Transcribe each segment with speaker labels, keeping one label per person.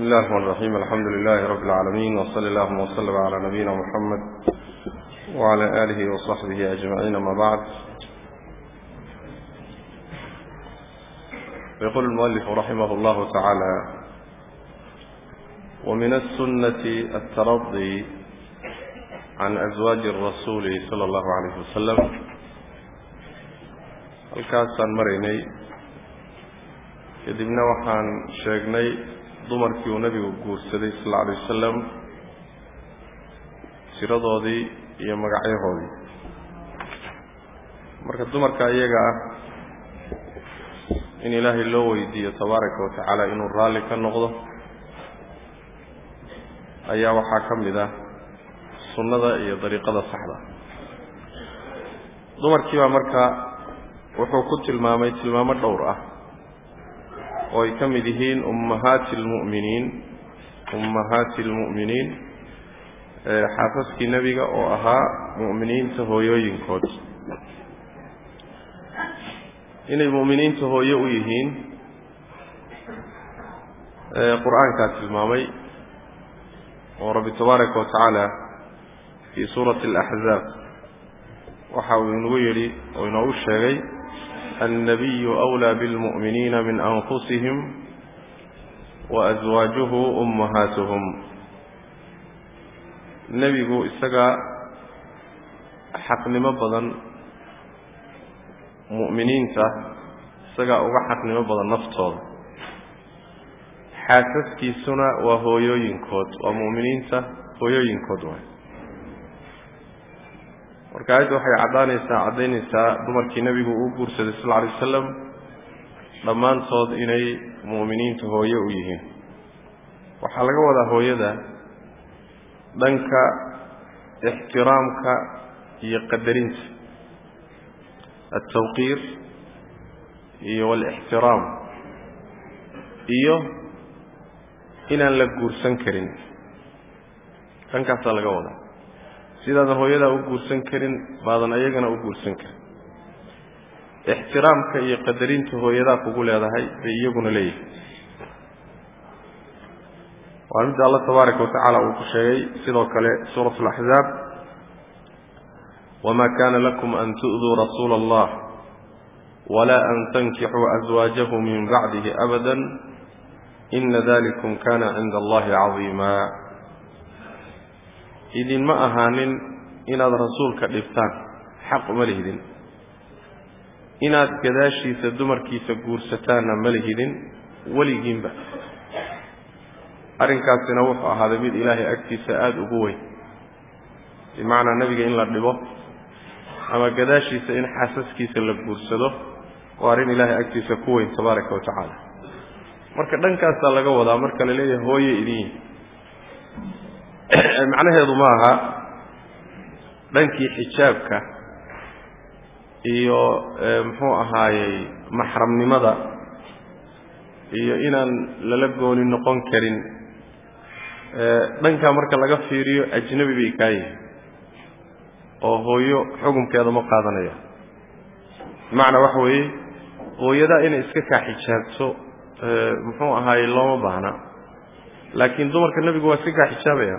Speaker 1: بسم الله الرحمن الرحيم. الحمد لله رب العالمين وصلى اللهم وسلم على نبينا محمد وعلى آله وصحبه أجمعين ما بعد. يقول المؤلف رحمه الله تعالى ومن السنة الترضي عن أزواج الرسول صلى الله عليه وسلم. halkaasaan maraynay kadibna waxaan sheegnay dumarkii uu nebigu guursaday sal alla alay wasalam tiradoodii iyo magacyahoodii. Marka dumarka iyaga ah in ilaahay loo weydiiyo tabaaraka wa tacaala inuu raalli ka noqdo ayaa waxaa ka mid ah sunnada iyo dariiqada saxda. Dumarkii baa marka wuxuu ku tilmaamay tilmaamo dhowr ah oo ay ka mid yihiin ummahaati almu'miniin ummahaati almu'miniin xaasaskii nebiga oo ahaa mu'miniinta hooyooyinkood. Inay mu'miniinta hooye u yihiin qur'aankaa tilmaamay oo rabbi tabaaraka wa tacaala fii suurati alaxzaab waxa uu inagu yidhi oo inoogu sheegay النبي أولى بالمؤمنين من أنفسهم وأزواجه أمهاتهم nebigu isaga xaqnimo badan mu'miniinta isagaa uga xaqnimo badan naftooda xaasaskiisuna waa hooyooyinkood waa mu'miniinta hooyooyinkood waay marka aayadda waxay caddaanaysaa caddaynaysaa dumarkii nebigu uu guursaday sal alay wasalam dhammaantood inay mu'miniinta hooye u yihiin. Waxaa laga wadaa hooyada dhanka ixtiraamka iyo qadarinta altawqiir iyo walixtiraam iyo inaan la guursan karin. Dhankaasaa laga wadaa sidaadan hooyadaa u guursan karin baadan ayagana u guursan karin. Ixtiraamka iyo qadarinta hooyadaa kugu leedahay bay iyaguna leeyihiin waa midda alla tabaaraka watacaala uu ku sheegay sidoo kale suurat alaxzaab wama kana lakum an tu'duu rasuula allah walaa an tankixuu aswaajahu min bacdihi abada ina dalikum kana cinda allahi cadiima idinma ahaanin inaad rasuulka dhibtaan. Xaq uma lihidin inaad gadaashiisa dumarkiisa guursataanna ma lihidin weligiinba. Arrinkaasina wuxuu ahaaday mid ilaahay agtiisa aada ugu weyn. Bimacnaa nebiga in la dhibo ama gadaashiisa in xaasaskiisa la guursado waa arrin ilaahay agtiisa ku weyn tabaaraka wa tacaala. Marka dhankaasaa laga wadaa marka la leeyahay hooye idin macnaheedu ma aha dhankii xijaabka iyo muxuu ahaayey maxramnimada iyo inaan lala gooni noqon karin dhankaa marka laga fiiriyo ajnabi bay kaa yihiin oo hooyo xukunkeeda ma qaadanaya. Bimacnaa waxa weeye hooyadaa inay iska kaa xijaabto muxuu ahaayey looma baahna. Laakiin dumarka nebigu waa iska kaa xijaabaya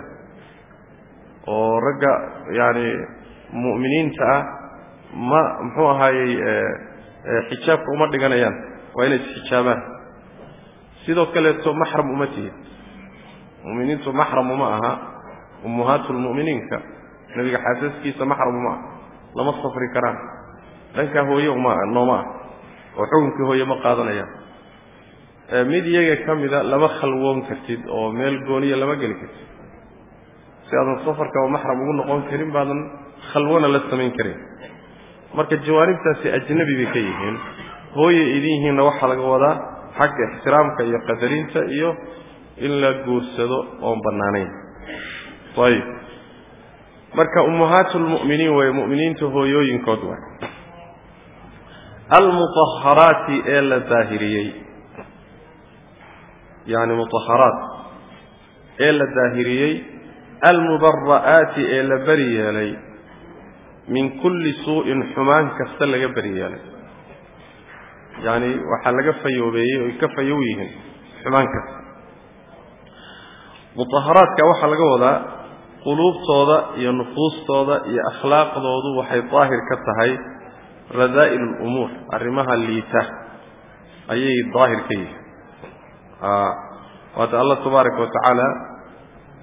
Speaker 1: oo ragga yaani mu'miniinta ah ma muxuu ahaayey xijaabka uma dhiganayaan waa inay isxijaabaan sidoo kaleeto maxram uma tihid mu'miniintu maxram uma aha ummahaatu lmu'miniinka nebiga xaasaskiisa maxram uma ah lama safri karaan. Dhankaa hooye uma nooma ah oo xukunkii hooye ma qaadanayaan. Mid iyaga ka mida lama khalwoon kartid oo meel gooniya lama geli kartid si aadan safarkaba maxram ugu noqon karin baadan khalwana la samayn karin. Marka jawaanibtaasi ajnabi bay ka yihiin hooye idin yihiinna waxaa laga wadaa xagga ixtiraamka iyo qadarinta iyo in la guursado oon bannaanayn. Ayib. Marka ummahaatu lmu'miniin way mu'miniinta hooyooyinkood waay almutaharaati ee la daahiriyey yacni mutaharaat ee la daahiriyey almubara'aati ee la beri yeelay min kulli suu'in xumaan kasta laga beri yeelay. Yacni waxaa laga fayoobeeyey oy ka fayow yihiin xumaan kasta. Mutaharaadka waxaa laga wadaa quluubtooda iyo nufuustooda iyo akhlaaqdoodu waxay daahir ka tahay radaa'il alumuur arrimaha liita ayay daahir ka yihiin. Waata allah tabaaraka wa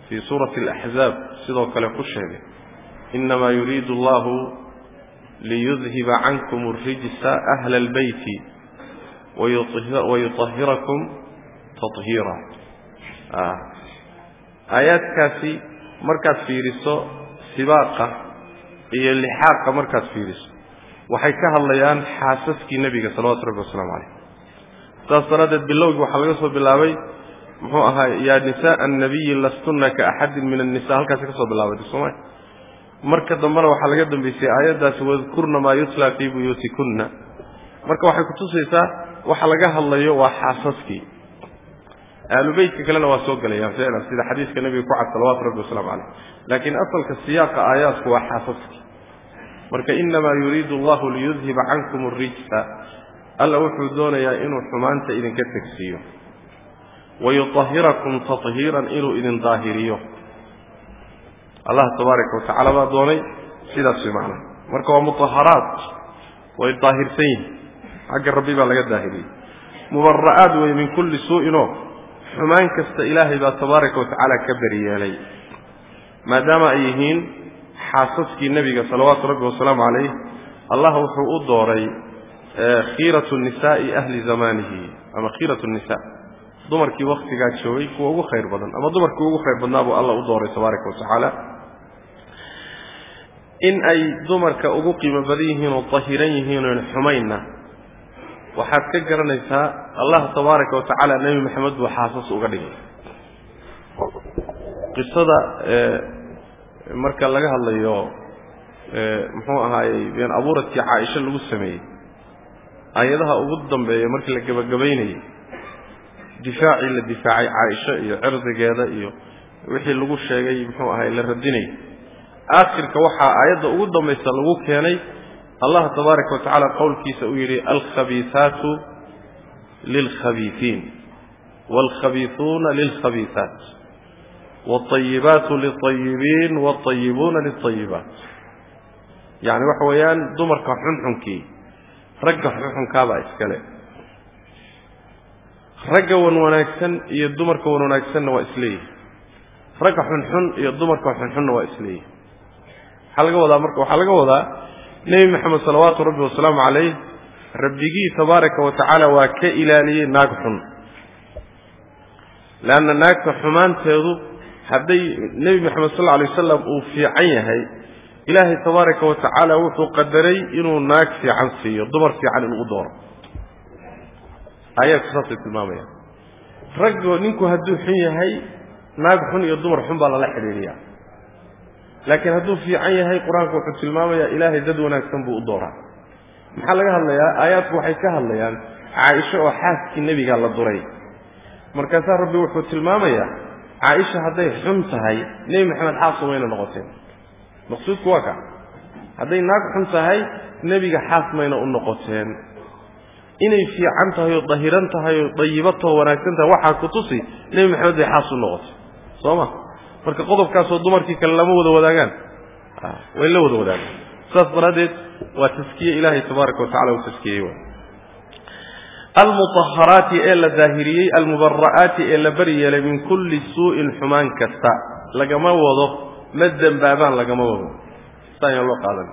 Speaker 1: fii suurati alaxzaab sidoo kale ku sheegay innamaa yuriidu allahu liyudhiba cankum arijsa ahla albeyti wayutahirakum tahiira aayaadkaasi markaad fiiriso sibaaqa iyo lixaaqa markaad fiiriso waxay ka hadlayaan xaasaskii nebiga salawatu rabbi wasalaamu calayh saas daraaddeed bilowgii waxaa laga soo bilaabay muxuu ahaa yaa nisaءa annabiyi lastunna ka axadin min annisa halkaasi ka soo bilaabatay sooma marka dambena waxaa laga dambeysay aayaddaasi wadkurna maa yutla fii buyuutikunna. Marka waxay kutusaysaa waxa laga hadlayo waa xaasaskii. Ahlu beytka kalena waa soo gelayaan ficlan sida xadiiska nebiga ku cad salawatu rabbi wasalaamu calayh. Laakiin asalka siyaaqa aayaadku waa xaasaskii. Marka inamaa yuriidu allahu liyudhiba cankum arijsa alla wuxuu doonayaa inuu xumaanta idinka tegsiiyo wayutahirakum tahiiran inuu idin daahiriyo allah tabaaraka wa tacala baa doonay sidaas way macnaha marka waa mutaharaat way daahirsan yihiin xagga rabbi baa laga daahiriyey mubara'aad wey min kulli suu'inoo xumaan kasta ilaahay baa tabaaraka wa tacaala ka beriyeelay maadaama ay yihiin xaasaskii nebiga salawaatu rabbi wasalaamu calayh allah wuxuu u dooray khiiratu nisaa'i ahli zamaanihi ama khiiratu nisa dumarkii waktigaa joogay kuwa ugu khayr badan ama dumarkii ugu khayr badnaa buu alla u dooray tabaaraka wa tacaala. In ay dumarka ugu qiimo badan yihiin oo dahiran yihiin oon xumaynna waxaad ka garanaysaa allah tabaaraka wa tacaala nebi maxamed buu xaasas uga dhigay. Qisada marka laga hadlayo muxuu ahaayey been abuuradkii caaisha lagu sameeyey aayadaha ugu dambeeya markii la gebagabaynayey difaacii la difaacay caaisha iyo cirdigeeda iyo wixii lagu sheegay muxuu ahay la radinayay aakhirka waxaa aayadda ugu dambaysa lagu keenay allah tabaaraka wa tacaala qowlkiisa uu yidhi alkhabiisaatu lilkhabiiiin waalkhabiisuuna lilkhabiisaat waalayibaatu lilayibiin waalayibuuna lilayibaat yacni waxa weeyaan dumarka xunxunkii ragga xunxunkaabaa iskale ragga wan wanaagsan iyo dumarka wan wanaagsanna waa isleeyihi ragga xunxun iyo dumarka xunxunna waa isleeyihi maxaa laga wadaa marka waxaa laga wadaa nebi maxamed salawaatu rabbi wasalaamu calayh rabbigii tabaaraka wa tacaala waa ka ilaaliyey naag xun. Leanna naagta xumaanteedu hadday nebi maxamed sal alay wasalam uu fiican yahay ilaahay tabaaraka wa tacaala wuxuu qadaray inuu naag fiican siiyo dumar fiican inuu u dooro aayaadku saasay tilmaamayaan raggo ninku hadduu xun yahay naag xun iyo dumar xun baa lala xidhiidhiyaa. Laakiin hadduu fiican yahay qur'aanku wuxuu tilmaamayaa ilaahay dad wanaagsan buu u dooraa. Maxaa laga hadlayaa? Aayaadku waxay ka hadlayaan caaisha oo xaaskii nebigaa la duray. Markaasaa rabbi wuxuu tilmaamayaa caaisha hadday xun tahay nebi maxamed xaas mayna noqoteen. Maqsuudku waa ka hadday naag xun tahay nebiga xaas mayna u noqoteen inay fiican tahay oo dahiran tahay oo dayibatoo wanaagsan tahay waxaa ku tusi nebi maxamed bay xaas u noqotay. Soo ma? Marka qodobkaasoo dumarkii kale lama wada wadaagaan. Way la wada wadaagaan. Saas daraaddeed waa taskiye ilaahay tabaaraka wa tacala uu taskiyey wa almutaharaati ee la daahiriyey almubara'aati ee la bari yeelay min kulli suu'in xumaan kasta. Lagama wado ma dembaabaan lagama wado. Saayaan loo qaadan.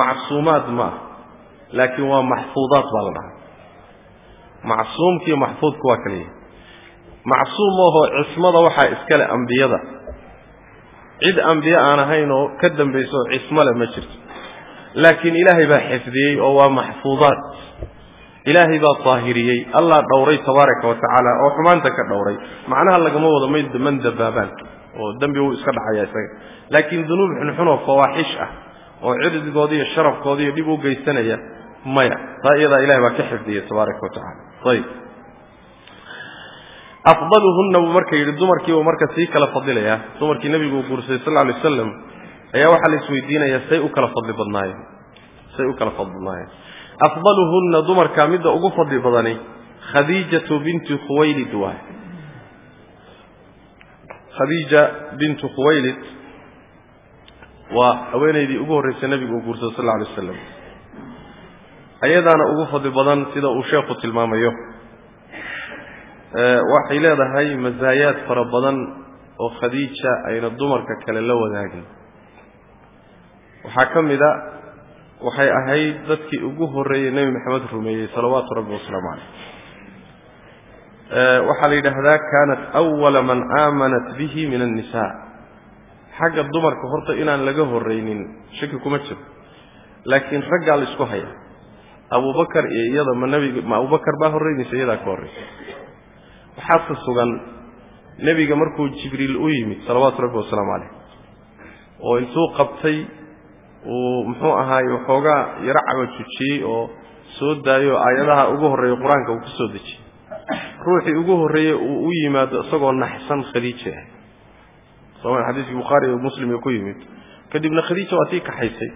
Speaker 1: Macsuumaad ma ah laakiin waa maxfuudaat baa la dhahaa macsuumkiiyo maxfuudku waa kaliya macsuum ahoo cismada waxaa iskale ambiyada. Cid ambiye aan ahayn oo ka dambaysa oo cismo leh ma jirto. Laakiin ilaahay baa xifdiyey oo waa maxfuudaat ilaahay baa daahiriyey. Allah dhowray tabaaraka wa tacaala oo xumaanta ka dhowray. Macnaha lagama wado may man dabaabaan oo dembi wuu iska dhacaya isaga. Laakiin dunuub xunxun oo fawaaxish ah oo cirdigoodi iyo sharafkoodi iyo dhib u geysanaya maya. Taa iyadaa ilahay baa ka xifdiyey tabaaraka wa tacala ayib afdaluhunna buu marka yidhi dumarkiibuu marka sii kala fadilayaa dumarkii nebigu uu guursaday sal alay wasalam ayaa waxaa la say u kala fadli badnaayeen say u kala fadli badnaayeen afdaluhunna dumarka midda ugu fadli badani khadiijatu binti khuwaylid waay khadiija bintu khuwaylid waa haweenaydii ugu horraysay nebigu uu guursado sal alay waslam ayadaana ugu fadli badan sida uu sheekhu tilmaamayo. Waxay leedahay masaayaad fara badan oo khadiija ayna dumarka kale la wadaagin. Waxaa ka mid a waxay ahayd dadkii ugu horreeyey nebi maxamed rumeeyey salawaatu rabbi wasalaamu caleyh waxaa la yidhaahdaa kaanat awala man aamanat bihi min annisa xagga dumarka horta inaan laga horraynin shaki kuma jiro. Laakiin raggaa la isku haya abubakar iyo iyada ma nebiga ma abubakar baa horreynaysa iyadaa ka horraysa waxaase sugan nebiga markuu jibriil u yimid salawaatu rabbi wasalaamu caleyh oo intuu qabtay uu muxuu ahaaye waxoogaa yaro cabajujiyey oo soo daayoo aayadaha ugu horreeya qur'aanka uu ku soo dejiyey ruuxii ugu horreeyey uu u yimaado isagoo naxsan khadiija ah. Soma xadiiskii bukhaari iyo muslim ee ku yimid. Kadibna khadiija waa tii kaxaysay.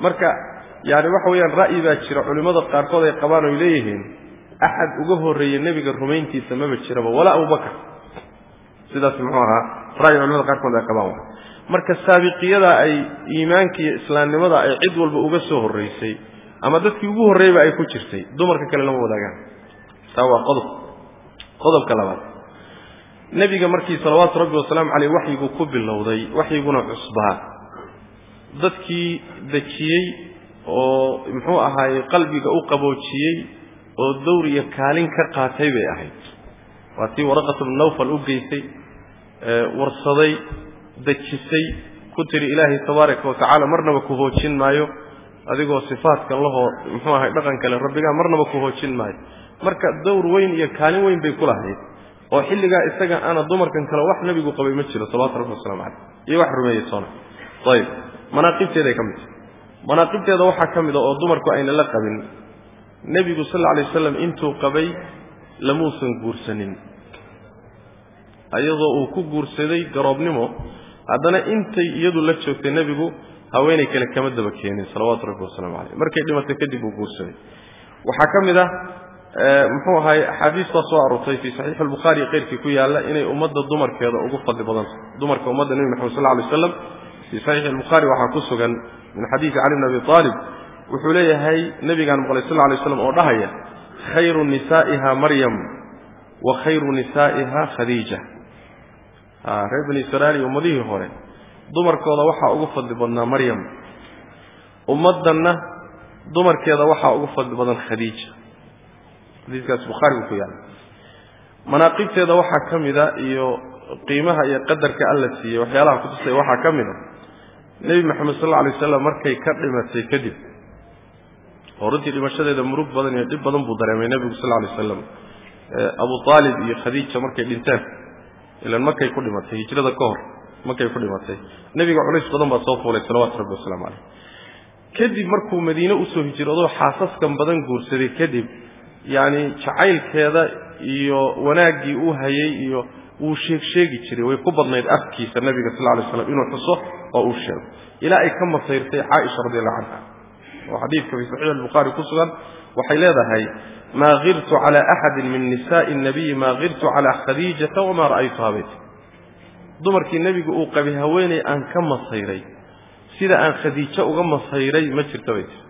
Speaker 1: Marka yaani waxa weeyaan ra'yi baa jira culimmada qaarkood ay qabaan oy leeyihiin axad uga horreeye nebiga rumayntiisa maba jiraba walaa abubakar sidaas muxuu ahaa ra'yi culimada qaarkood ay qabaan. Marka saabiqiyada ay iimaanka iyo islaamnimada ay cid walba uga soo horraysay ama dadkii ugu horreeyba ay ku jirtay dumarka kale lama wadaagaan. Taa waa qodob. Qodobka labaad. Nebiga markii salawaatu rabbi wasalaamu caleyh waxyigu ku bilowday waxyiguna cusbaa. Dadkii dejiyey oo muxuu ahaaye qalbiga u qaboojiyey oo dowr iyo kaalin ka qaatay bay ahayd. Waa tii waraqatu bnu nawfal u geysay warsaday dejisay ku tiri ilaahay tabaaraka wa tacaala marnaba ku hoojin maayo adigoo sifaadkan lahoo muxuu ahay dhaqan kale rabbigaa marnaba ku hoojin maayo. Marka dowr weyn iyo kaalin weyn bay ku lahayd oo xilligaa isaga ana dumarkan kale wax nebigu qabay ma jiro salawatu rabbi waslamu caleyh iyo wax rumeeyey soona. Ayib manaaqibteeday ka mid. tahay manaaqibteeda waxaa ka mid a oo dumarku ayna la qabin. Nebigu sal alay wasalam intuu qabay lamuusan guursanin. Ayadoo uu ku guursaday garoobnimo haddana intay iyadu la joogtay nebigu haweenay kale kama daba keenin salawaatu rabbi wasalaamu caleyh markay dhimatay kadib uu guursaday. Waxaa ka mid ah muxuu ahaay axaadiis soo aroortay fii saxiix albukhaari keyrkii ku yaalla inay ummadda dumarkeeda ugu fadli badanta dumarka ummadda nebi maxamed sal alay waslam fii saxiixi albukhaari waxaa ku sugan min xadiidi cali bn abi aalib wuxuu leeyahay nebigaan maqlay sal alay slam oo dhahaya khayru nisaa'iha maryam wa khayru nisaa'iha khadiija. Reer bani israa'iil ummadihii hore dumarkooda waxaa ugu fadli badnaa maryam. Ummaddanna dumarkeeda waxaa ugu fadli badan khadiija. Xadiiskaas bukhaari ku yaalla manaaqibteeda waxaa ka mida iyo qiimaha iyo qadarka alla siiyey waxyaalaha kutusaya waxaa ka mida nebi maxamed sal alay wasalam markay ka dhimatay kadib oo runtii dhimashadeeda murug badan iyo dhib badan buu dareemay nebigu sal alay wasalam abu aalib iyo khadiija markay dhinteen ilan markay ku dhimatay hijrada ka hor markay ku dhimatay. Nebiga culays badan baa soo fuulay salawaatu rabbi wasalaamu caleyh kadib markuu madiine u soo hijroodoo xaasaskan badan guursaday kadib yacni jacaylkeeda iyo wanaaggii uu hayay iyo wuu sheeg sheegi jiray way ku badnayd afkiisa nebiga sal alay slam inuu xuso oo uu sheego. Ilaa ay ka masayrtay caaisha radi allahu canha oo xadiidka fii saxiix albukhaari ku sugan waxay leedahay maa kirtu cala axadin min nisaai nabiyi maa kirtu cala khadiijata wamaa ra'aytuha bayt dumarkii nebigu uu qabay haweeney aan ka masayray sida aan khadiijo uga masayray ma jirta bay tir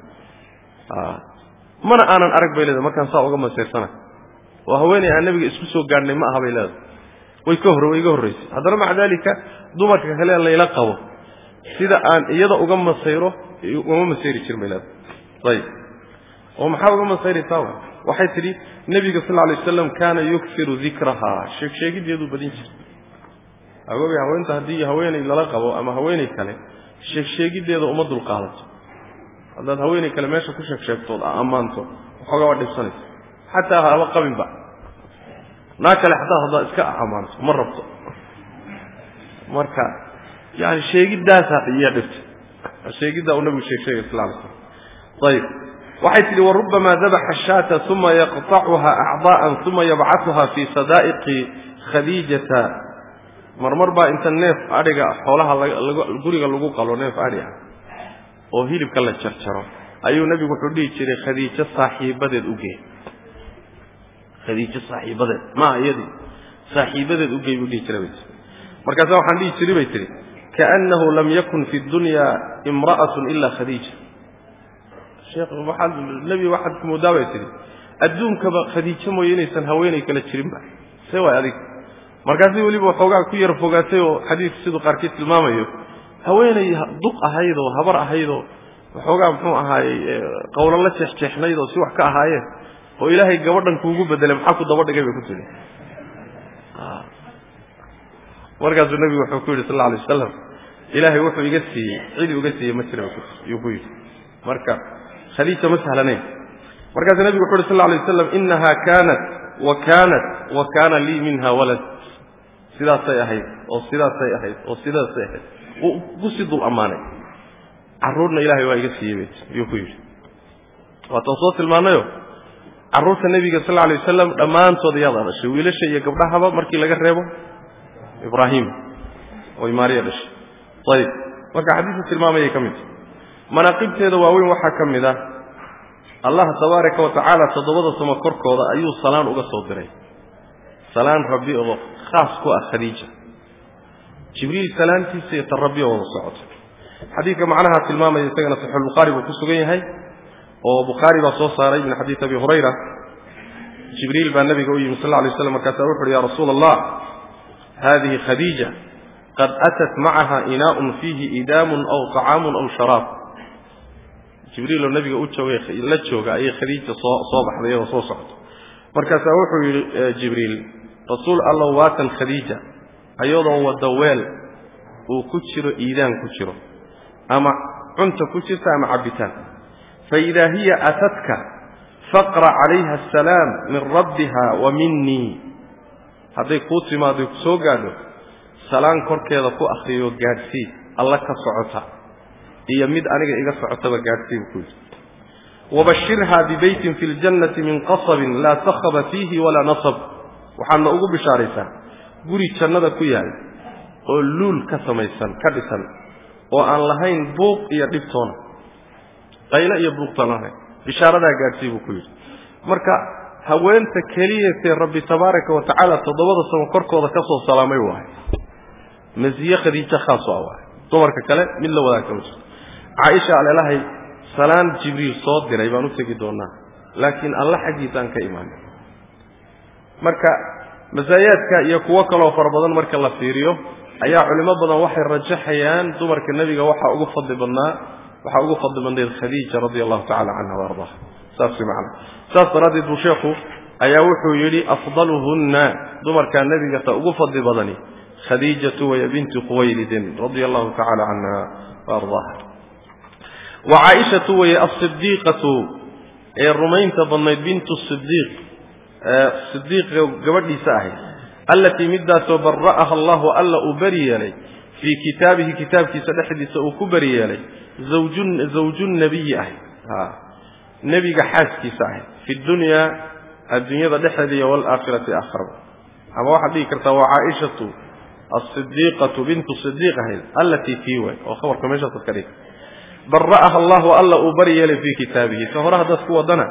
Speaker 1: mana aanan arag bay leedahay markaan saa uga masayrsana oo haweeney aan nebiga isku soo gaadhnay ma aha bay leedahay way iga horraysay haddana maca daalika dumarka kale layla qabo. Sida aan iyada uga masayro ugama masayri leedahay. Ayib. Oo maxaa uga masayraysaa waxay tidhi nebiga sal lla alay wasalam kaana yukfiru dikrahaa sheeg sheegiddeeduu badin jirtay agoobay haweenta haddii haweeney lala qabo ama haweeney kale sheeg sheegiddeeda uma dulqaadato. Haddaad haweeney kale meesha ku sheeg sheegtood ammaanto waxoogaa waa dhibsanaysa. Xataa haba qabinba naa kale xataa haddaad iska ammaanto ma rabto. Marka yani sheegidaasaa iya dhibta. Sheegiddaa uu nabigu sheeg sheegay sal alay slam ayib waxay tidhi warubama dabaxa shaata uma yaqطacuha acdaa'an uma yabcatuha fii sadaa'iqi khadiijata. Marmar baa inta neef adhiga xoolaha guriga lagu qalo neef adhi ah oo hilibka la jarjaro. Ayuu nebigu wuxuu dhihi jiray khadiijo saaxiibadeed ugee khadiijo saaxiibadeed maa iyadii saaxiibadeed ugey buu dhihi jiray markaasa waxaan dhihi jiray bay tihi kaannahu lam yakun fi dunya imra'atun ila khadiija. Nebi waxaad ku moodaa bay tihi adduunkaba khadiijo mooye inaysan haweenay kala jirinba see waay adig. Markaasi weliba waxoogaa ku yar fogaatay oo xadiidku siduu qaarkiid tilmaamayo haweenay duq ahayd oo habar ahayd oo waxoogaa muxuu ahaayey qowlan la jeexjeexnayd oo si wax ka ahaayeen oo ilaahay gabadhan kuugu bedelay maxaa ku daba dhigay bay ku tiri markaasuu nebigu wuxuu ku yidhi sal alla alay wasalam ilaahay wuxuu iga siiyey cidii uga siiyey ma jira yuu ku yidhi. Marka khadiija ma sahlanayn markaasuu nebigu wuxu uhi sal lla alay wasalam inaha kaanat wa kaanat wa kaana lii minha walad. Sidaasay ahayd oo sidaasay ahayd oo sidaasay ahayd. Wuu ku sii dul ammaanay. Carruurna ilaahay waa iga siiyey yuu ku yidhi. Waataan soo tilmaanayo carruurta nebiga sal alay wasalam dhammaantood iyaada dhashay wiilasha iyo gabdhahaba markii laga reebo ibraahim oy maariya dhashay. Ayib. Marka xadiiska tilmaamayay ka mid. Manaaqibteeda waaweyn waxaa ka mid ah. Allah tabaaraka wa toddobada samo korkooda ayuu salaan uga soo diray. Salaan rabbi oo khaas ku ah khadiija. Jibriil salaantiisa iyo tan rabbi oo wada socoto xadiidka macnaha tilmaamaya isagana saxiixulbukhaari buu ku sugan yahay oo bukhaari baa soo saaray min xadiid abi hurayra. Jibriil baa nabiga u yimi sal alay slam markaasaa wuxu uhi ya rasuula allah hadihi khadiija qad atat macaha inaaun fiihi idaamun aw طacaamun aw sharaab. Jibriiloo nabiga u joogay la jooga ayay khadiija soo soo baxday iyadoo soo socto markaasaa wuxuu yidhi jibriil rasuul allow waatan khadiija ayadoo wadda weel uu ku jiro iidaan ku jiro ama cunta ku jirta ama cabbitaan faidaa hiya atadka faqra calayha asalaam min rabbiha wa minii hadday kuu timaado ku soo gaadho salaan korkeeda ku akriyo gaadhsii alla ka socota iyo mid aniga iga socotaba gaadhsii buu ku yidhi wabashirha bibeytin fi ljannati min qasabin laa sakhaba fiihi walaa nasab waxaadna ugu bishaaraysaa guri jannada ku yaal oo luul ka samaysan ka dhisan oo aan lahayn buuq iyo dhibtoona qaylo iyo buuqtaan lahayn bishaaradaa gaadhsii buu ku yidhi. Marka haweenta keliyatee rabbi tabaaraka wa tacaala toddobada samo korkooda ka soo salaamay waahay masiye khadiijo khaaso ah waahay dumarka kale mid la wadaagta ma jirto. Caaisha aleelahay salaan jibriil soo diray baan u tegi doonaa laakiin alla xaggiisaan ka imaanin marka masaayaadka iyo kuwo kaloo fara badan marka la fiiriyo ayaa culimo badan waxay rajaxayaan dumarka nebiga waxaa ugu fadli badnaa waxaa ugu fadli badnayd khadiija radia allahu tacala canha wa saas way macana saas daraaddeed buu sheekhu ayaa wuxuu yidhi afdaluhunna. Dumarkaa nebiga ta ugu fadli badani khadiijatu waya binti khuwaylidin radia allahu tacala canha wa wa caaishatu waya asidiiqatu ee rumaynta badnayd bintu sidiiq sidiiqa gabadhiisa ahayd allatii midaasoo bara'aha allahu alla uu beri yeelay fii kitaabihi kitaabkiisa dhexdiisa uu ku beri yeelay zawju nabiyi ahayd nebiga xaaskiisa ahayd fi dunyaa adduunyada dhexeeda iyo waalaakhirati aakharaba ama waxaad dhigi kartaa waa caaishatu asidiiqatu bintu sidiiq ahayd allatii tii way oo khabarka meeshaasaad ka dhigi bara'aha allahu alla uu bari yeelay fii kitaabihi ta hore haddaad ku wadana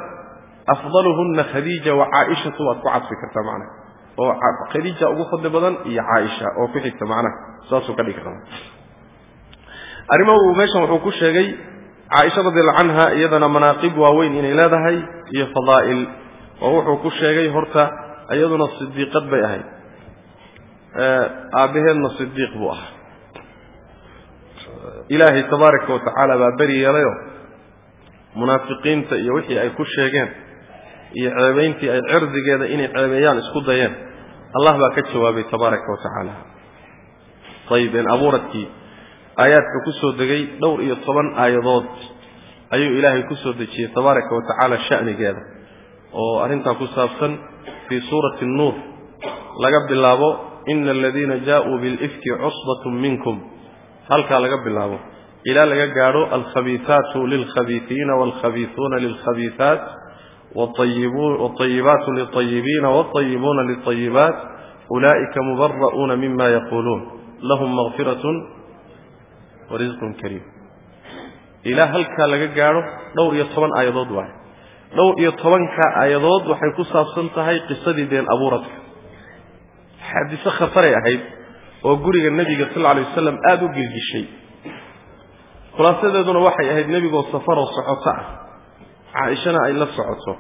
Speaker 1: afdaluhunna khadiija wa caaishatu waad ku cadfi kartaa macnaha oo khadiija ugu fadli badan iyo caaisha oo ku xigta macnaha saasuu ka dhigi kartaa arrimo uu meeshan wuxuu ku sheegay caaisha radiallahu canha iyadana manaaqib waaweyn inay leedahay iyo fadaa'il oo wuxuu ku sheegay horta iyaduna sidiiqad bay ahayd. Aabbaheedna sidiiq buu ahaa. Ilaahay tabaaraka wa tacaala baa beri yeelayoo munaafiqiinta iyo wixii ay ku sheegeen iyo ceebayntii ay cirdigeeda inay ceebeeyaan isku dayeen. Allah baa ka jawaabay tabaaraka wa tacaala. Ayib een abuuradkii aayaadka ku soo degay dhowr iyo toban aayadood ayuu ilaahay ku soo dejiyey tabaaraka wa tacaala shanigeeda oo arrintaa ku saabsan fii suurati nuur laga bilaabo ina aladiina jaa-uu bilifki cusbatun minkum. Halkaa laga bilaabo. Ilaa laga gaadho alkhabiisaatu lilkhabiiiina waalkhabiiuuna lilkhabiisaat wاطayibaatu liلطayibiina wاطayibuuna liلطayibaat ulaa'ika mubara'uuna mima yaquuluun lahum makfiraة warisqun kariim ilaa halkaa laga gaadho dhowr iyo toban aayadood waaye dhowr iyo tobanka aayadood waxay ku saabsan tahay qisadii been abuuradka xaadiso khasaray ahayd oo guriga nebiga sal alay wasalam aada u gilgishay khulaasadeeduna waxay ahayd nebigoo safaroo socoto ah caaishana ay la socoto.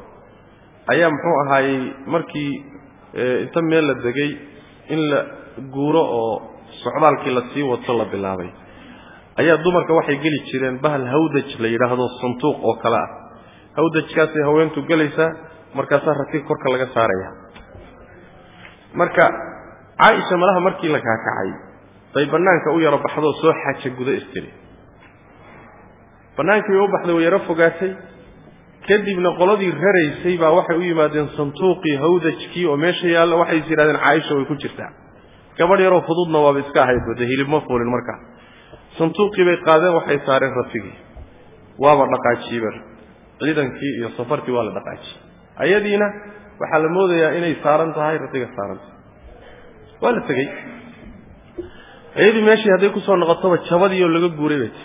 Speaker 1: Ayaa muxuu ahaayey markii inta meel la degay in la guuro oo socdaalkii la sii wato la bilaabay. Ayaa dumarka waxay geli jireen bahal hawdaj la yidhaahdo sanduuq oo kale ah. Hawdajkaasay haweentu gelaysaa markaasaa ratiga korka laga saaraya. Marka caaisha malaha markii la kaakacay bay bannaanka u yaro baxdoo soo xaaja gudo istiri bannaankii u baxday way yaro fogaatay kadibna qoladii raraysay baa waxay u yimaadeen sanduuqii hawdajkii oo meesha yaalla waxay is yidhahdeen caaisha way ku jirtaa. Gabadh yaroo fududna waaba iska ahayd de hilib ma fuulin markaa sanduuqii bay qaadeen waxay saareen ratigii waaba dhaqaajiiba ciidankii iyo safartii waa la dhaqaajiyey. Ayadiina waxaa la moodayaa inay saaran tahay ratiga saaran waa la tegey. Ayadii meeshii hadday ku soo noqotoba jabadii oo laga guuray bay ti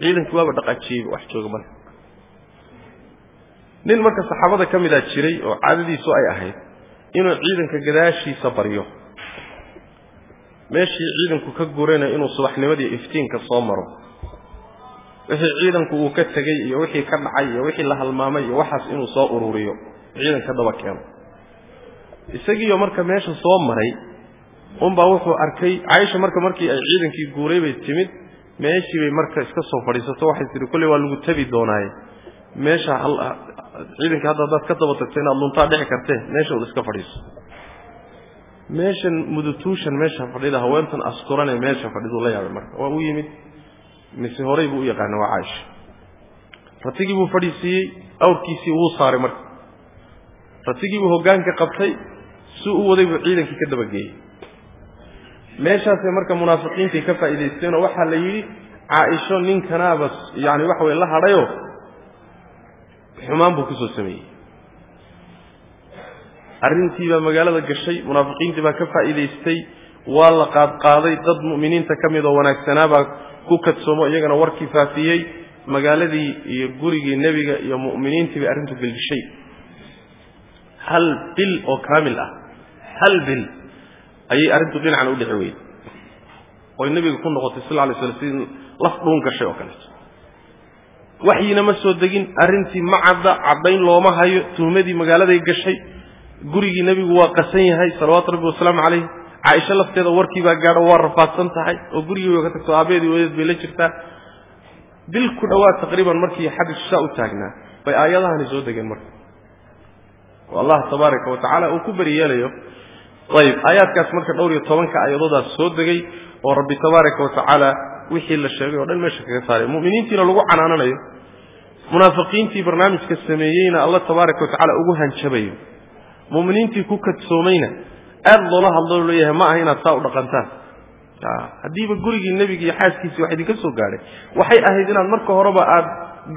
Speaker 1: ciidankii waaba dhaqaajiyeyba wax jooga male nin marka saxaabada ka midaa jiray oo caadadiisu ay ahayd inuu ciidanka gadaashiisa baryo. Meeshii ciidanku ka gurayna inuu subaxnimadii iftiinka soo maro. Wixii ciidanku uu ka tegey iyo wixii ka dhacay iyo wixii la halmaamay iyo waxaas inuu soo ururiyo ciidanka daba keeno. Isagiiyo marka meesha soo maray unbaa wuxuu arkay caaisha marka markii ay ciidankii guuray bay timid meeshii bay marka iska soo fadhiisato waxay tihi kolley waa lagu tabi doonaaye meesha ciidanka hadda haddaad ka daba tagto inaad luntaa dhici kartee meesha ud iska fadhiiso. Meeshan mudutuushan meesha fadhida haweentan asturan ee meesha fadhiduu la yaabay marka. Waa u yimid mise horey buu u yaqaana waa caaisha. Ratigii buu fadhiisiiyey awrkiisii wuu saaray marka. Ratigii buu hoggaanka qabtay si u waday buu ciidankii ka dabageeyey meeshaasay marka munaafiqiintii ka faa'iidaysteenoo waxaa la yidhi caaisho ninkanaaba yani waxa weye la hadhayoo xumaan buu ku soo sameeyey. Arrintii baa magaalada gashay munaafiqiintii baa ka faa'iidaystay waa la qaadqaaday dad mu'miniinta ka mid oo wanaagsanaabaa ku kadsoomo iyagana warkii faafiyey magaaladii iyo gurigii nebiga iyo mu'miniintii bay arrintu gelgishay. Hal bil oo kaamil ah hal bil ayay arrintu dhinacan u dhici weyday oy nebiga ku noqotay sal lay slam si laf dhuun gashay oo kaleeto waxyina ma soo degin arrintii ma cadda caddayn looma hayo tuhmadii magaaladay gashay gurigii nebigu waa qasan yahay salawaatu rabbi wasalaamu calayh. Caaisho lafteeda warkii baa gaadho waa rafaadsan tahay oo gurigii way ka tagto aabbeedii wadeed bay la jirtaa. Bil ku dhowaad taqriiban markii xadis saa u taagnaa bay aayadahani soo degeen marka. Oo allah tabaaraka wa tacaala uu ku beriyeelayo ayib aayaadkaas marka dhowr iyo tobanka aayadoodaas soo degay oo rabbi tabaaraka wa wixii la sheegay oo dhan meesha kaga saaray. Mu'miniintiina lagu canaananayo munaafiqiintii barnaamijka sameeyeyna alla tabaaraka wa tacala ugu hanjabayo. Mu'miniintii ku kadsoomayna aad loola hadloo leeyahay ma aha inaad saa u dhaqantaan. Haddiiba gurigii nebiga iyo xaaskiisii wax idinka soo gaadhay. Waxay ahayd inaad marka horeba aad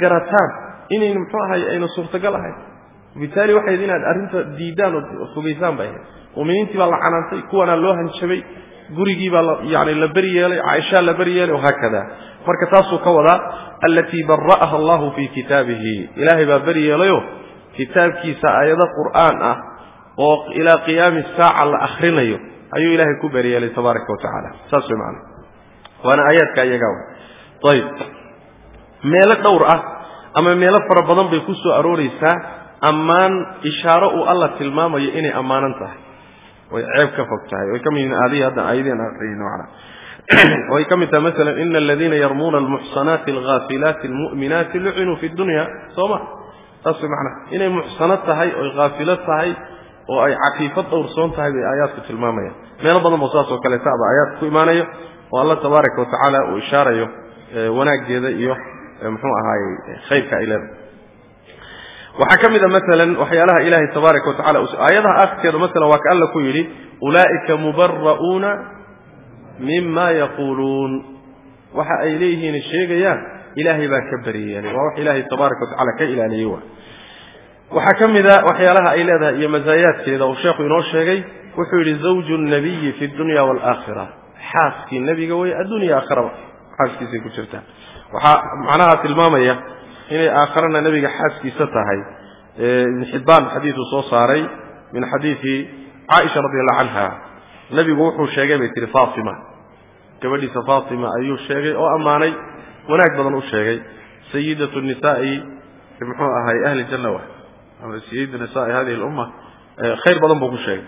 Speaker 1: garataan inaynu muxuu ahay aynu suurtagal ahayn bitaali waxay ahayd inaad arrinta diidaan oo fogaysaan bay ahayd. Mu'miniintii baa la canaantay kuwanaa loo hanjabay gurigii baa yani la beri yeelay caaishaa la beri yeelay wahaakada marka taasuu ka wadaa allatii bara'aha allahu fii kitaabihi. Ilaahay baa beri yeelayo kitaabkiisa aayado qur'aan ah oo ilaa qiyaami saaca la akrinayo ayuu ilaahay ku beryeelay tabaaraka wa tacaala. Saas way macana waana aayaadka iyagaa ayib meelo dhowr ah ama meelo fara badan bay ku arooraysaa ammaan ishaaro uu alla tilmaamayo inay ammaanan tahay way ceeb ka fog tahay way ka mid yihiin aadihi hadda aayadiin aqriyayno macana way ka mid tahay masalan ina aladiina yarmuuna almuxsanaati alghaafilaati almu'minaati lucinuu fi dunya. Soo ma saas way macana inay muxsano tahay oy haafilo tahay oo ay caqiifad dhowrsoon tahay bay aayaadku tilmaamayaan. Meelo badan boo saas oo kaleeta aba aayaadka ku imaanayo oo alla tabaaraka wa tacaala uu ishaarayo wanaaggeeda iyo muxuu ahaaye khayrka ay leedahay waxaa ka mid a maalan waxyaalaha ilaahay tabaaraka wa tacala aayadaha akhirkeeda masalan waa ka alla ku yidhi ulaa'ika mubara'uuna mima yaquuluun. Waxa ay leeyihiin sheegayaan ilaahay baa ka beriyeelay waa wax ilaahay tabaaraka wa tacala ka ilaaliyey wa. Waxaa ka mid a waxyaalaha ay leedahay iyo masaayaadkeeda uu sheekhu inoo sheegay wuxuu yidhi zawju nabiyi fi dunya waalaakhira xaaskii nebiga wey addunya aakhiraba xaaskiisay ku jirtaa. Waxaa macnaha tilmaamaya inay aakharana nebiga xaaskiisa tahay. Ibn xibbaan xadiidu soo saaray min xadiidi caaisha radi allahu canha nebigu wuxuu sheegay bay tihi faatima. Gabadhiisa faatima ayuu sheegay oo ammaanay wanaag badan u sheegay. Sayidatu nisaa'i muxuu ahay ahli janna wa? Ama sayida nisaai hadihi lumma khayr badan buu ku sheegay.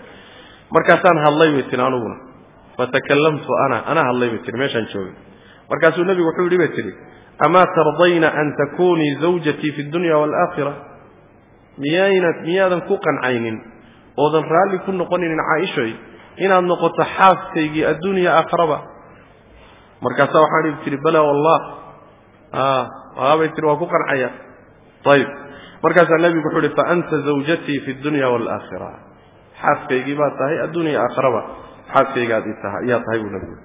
Speaker 1: Markaasaan hadlay bay tihi aniguna fatakalamtu ana anaa hadlay bay tihi meeshaan joogay. Markaasuu nebigu wuxuu yidhi bay tihi amaa tardayna an takunii zawjatii fi dunya waalaakhira miyayna miyaadan ku qancaynin. Oodan raalli ku noqoninin caaishoy inaad noqoto xaaskaygii addunya aakharaba markaasaa waxaan dhihi bala wallah. Waabay tihi waa ku qancaya. Ayib markaasaa nebigu wuxuu uhi fa anta zawjatii fi dunya waalaakhira xaaskaygii baad tahay addunya aakharaba xaaskaygaad yaa tahay buu nebigu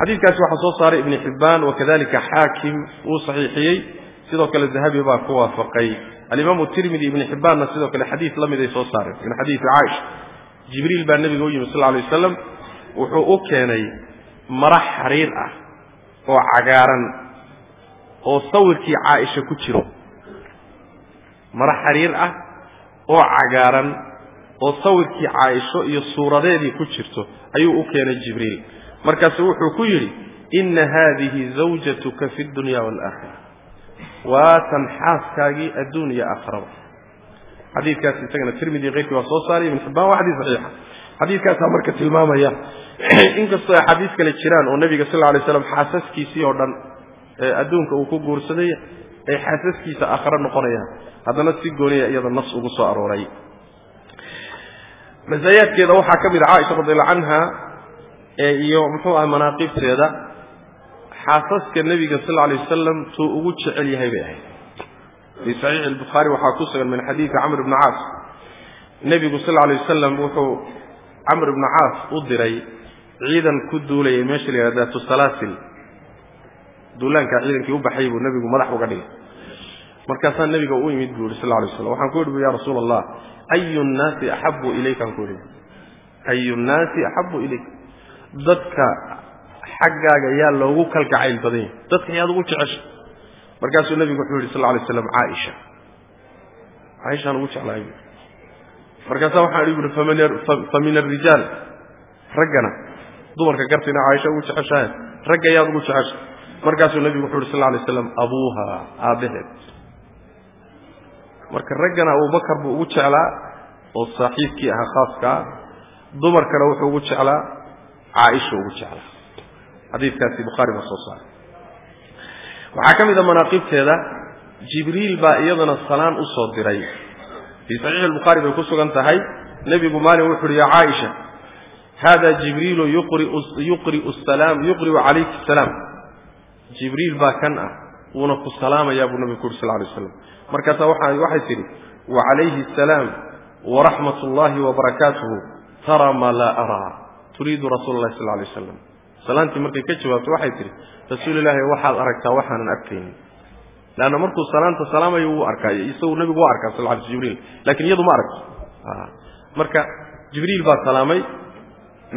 Speaker 1: xadiidkaasi waxaa soo saaray ibni xibbaan wakadalika xaakim uu saxiixiyey. Sidoo kale dahabi baa ku waafaqay. Alimaamu tirmidi ibni xibbaanna sidoo kale xadiid la mid ay soo saareen min xadiidi caaisha. Jibriil baa nebiga u yimi sal lla alay wasalam wuxuu u keenay mara xariir ah oo cagaaran oo sawirkii caaisha ku jiro. Mara xariir ah oo cagaaran oo sawirkii caaisho iyo suuradeedii ku jirto ayuu u keenay jibriil markaasu wuxuu ku yidhi inna haadihi zawjatuka fi dunya waalaakhira waa tan xaaskaagii adduun iyo aakharaba xadiidkaas isagana tirmidi keyrkii waa soo saaray ibn xibbaan waa xadiis saxiixa xadiidkaasaa marka tilmaamaya inkastoo axaadiis kale jiraan oo nebiga sal alay slam xaasaskiisii oo dhan ee adduunka uu ku guursaday ay xaasaskiisa aakhare noqonayaan. Haddana si gooniya iyada nas ugu soo arooray. Masaayaadkeeda waxaa ka mid a caaisha radiallahu canha iyo muxuu aha manaaqibteeda xaasaska nebiga sal alay wasalam tuu ugu jecel yahay bay ahayd. Fii saxiixi albukhaari waxaa ku sugan min xadiidi camr bni caas. Nebigu sal alay wasalam wuxuu camr bni caas u diray ciidan ku duulayay meesha la yihahda daatu salaasil duulaankaa ciidankii u baxay buu nebigu madax uga dhigay. Markaasaa nebiga u imid buu yihi sal alay slam waxaan ku idhi ya rasuula allah ayu nnaasi axabu ilaykaan ku idhi ayu nnaasi axabu ilayka dadka xaggaaga yaa loogu kalgacayl badan yahay dadka yaad ugu jecesha markaasuu nebigu wuxuu yidhi sal lla alay slam caaisha. Caaishaan ugu jeclahay. Markaasaa waxaan idhi buhi fa min alrijaal raggana dumarka gartina caaisha ugu jeceshahay ragga yaad ugu jecesha. Markaasuu nebigu wuxuu yidhi sal lla alay slam abuuha aabbaheed marka raggana abubakar buu ugu jeclaa oo saaxiibkii ahaa khaaskaa dumarkana wuxuu ugu jeclaa caaisha ugu jeclaa xadiidkaasi bukhaari baa soo saaray waxaa ka mid a manaaqibteeda jibriil baa iyadana salaan u soo diray fii saxiixi albukhaari bay ku sugan tahay nebigu maalin wuxu uhi yaa caaisha hada jibriilu yuqri'u salaam yuqri'u calayki asalaam jibriil baa kan ah wuuna ku salaamayaa buu nebigu ku yuri sal lay slam markaasaa waxay tidhi wacalayhi turiidu rasuula allahi sal lay waslam salaantii markay ka jawaabto waxay tidhi rasuul ilaahi waxaad aragtaa waxaanan arkaynin. Leanna markuu salaanta salaamayo wuu arkaayo isagu nebigu waa arkaa sal l jibriil. Lakin iyadu ma aragto. Marka jibriil baa salaamay.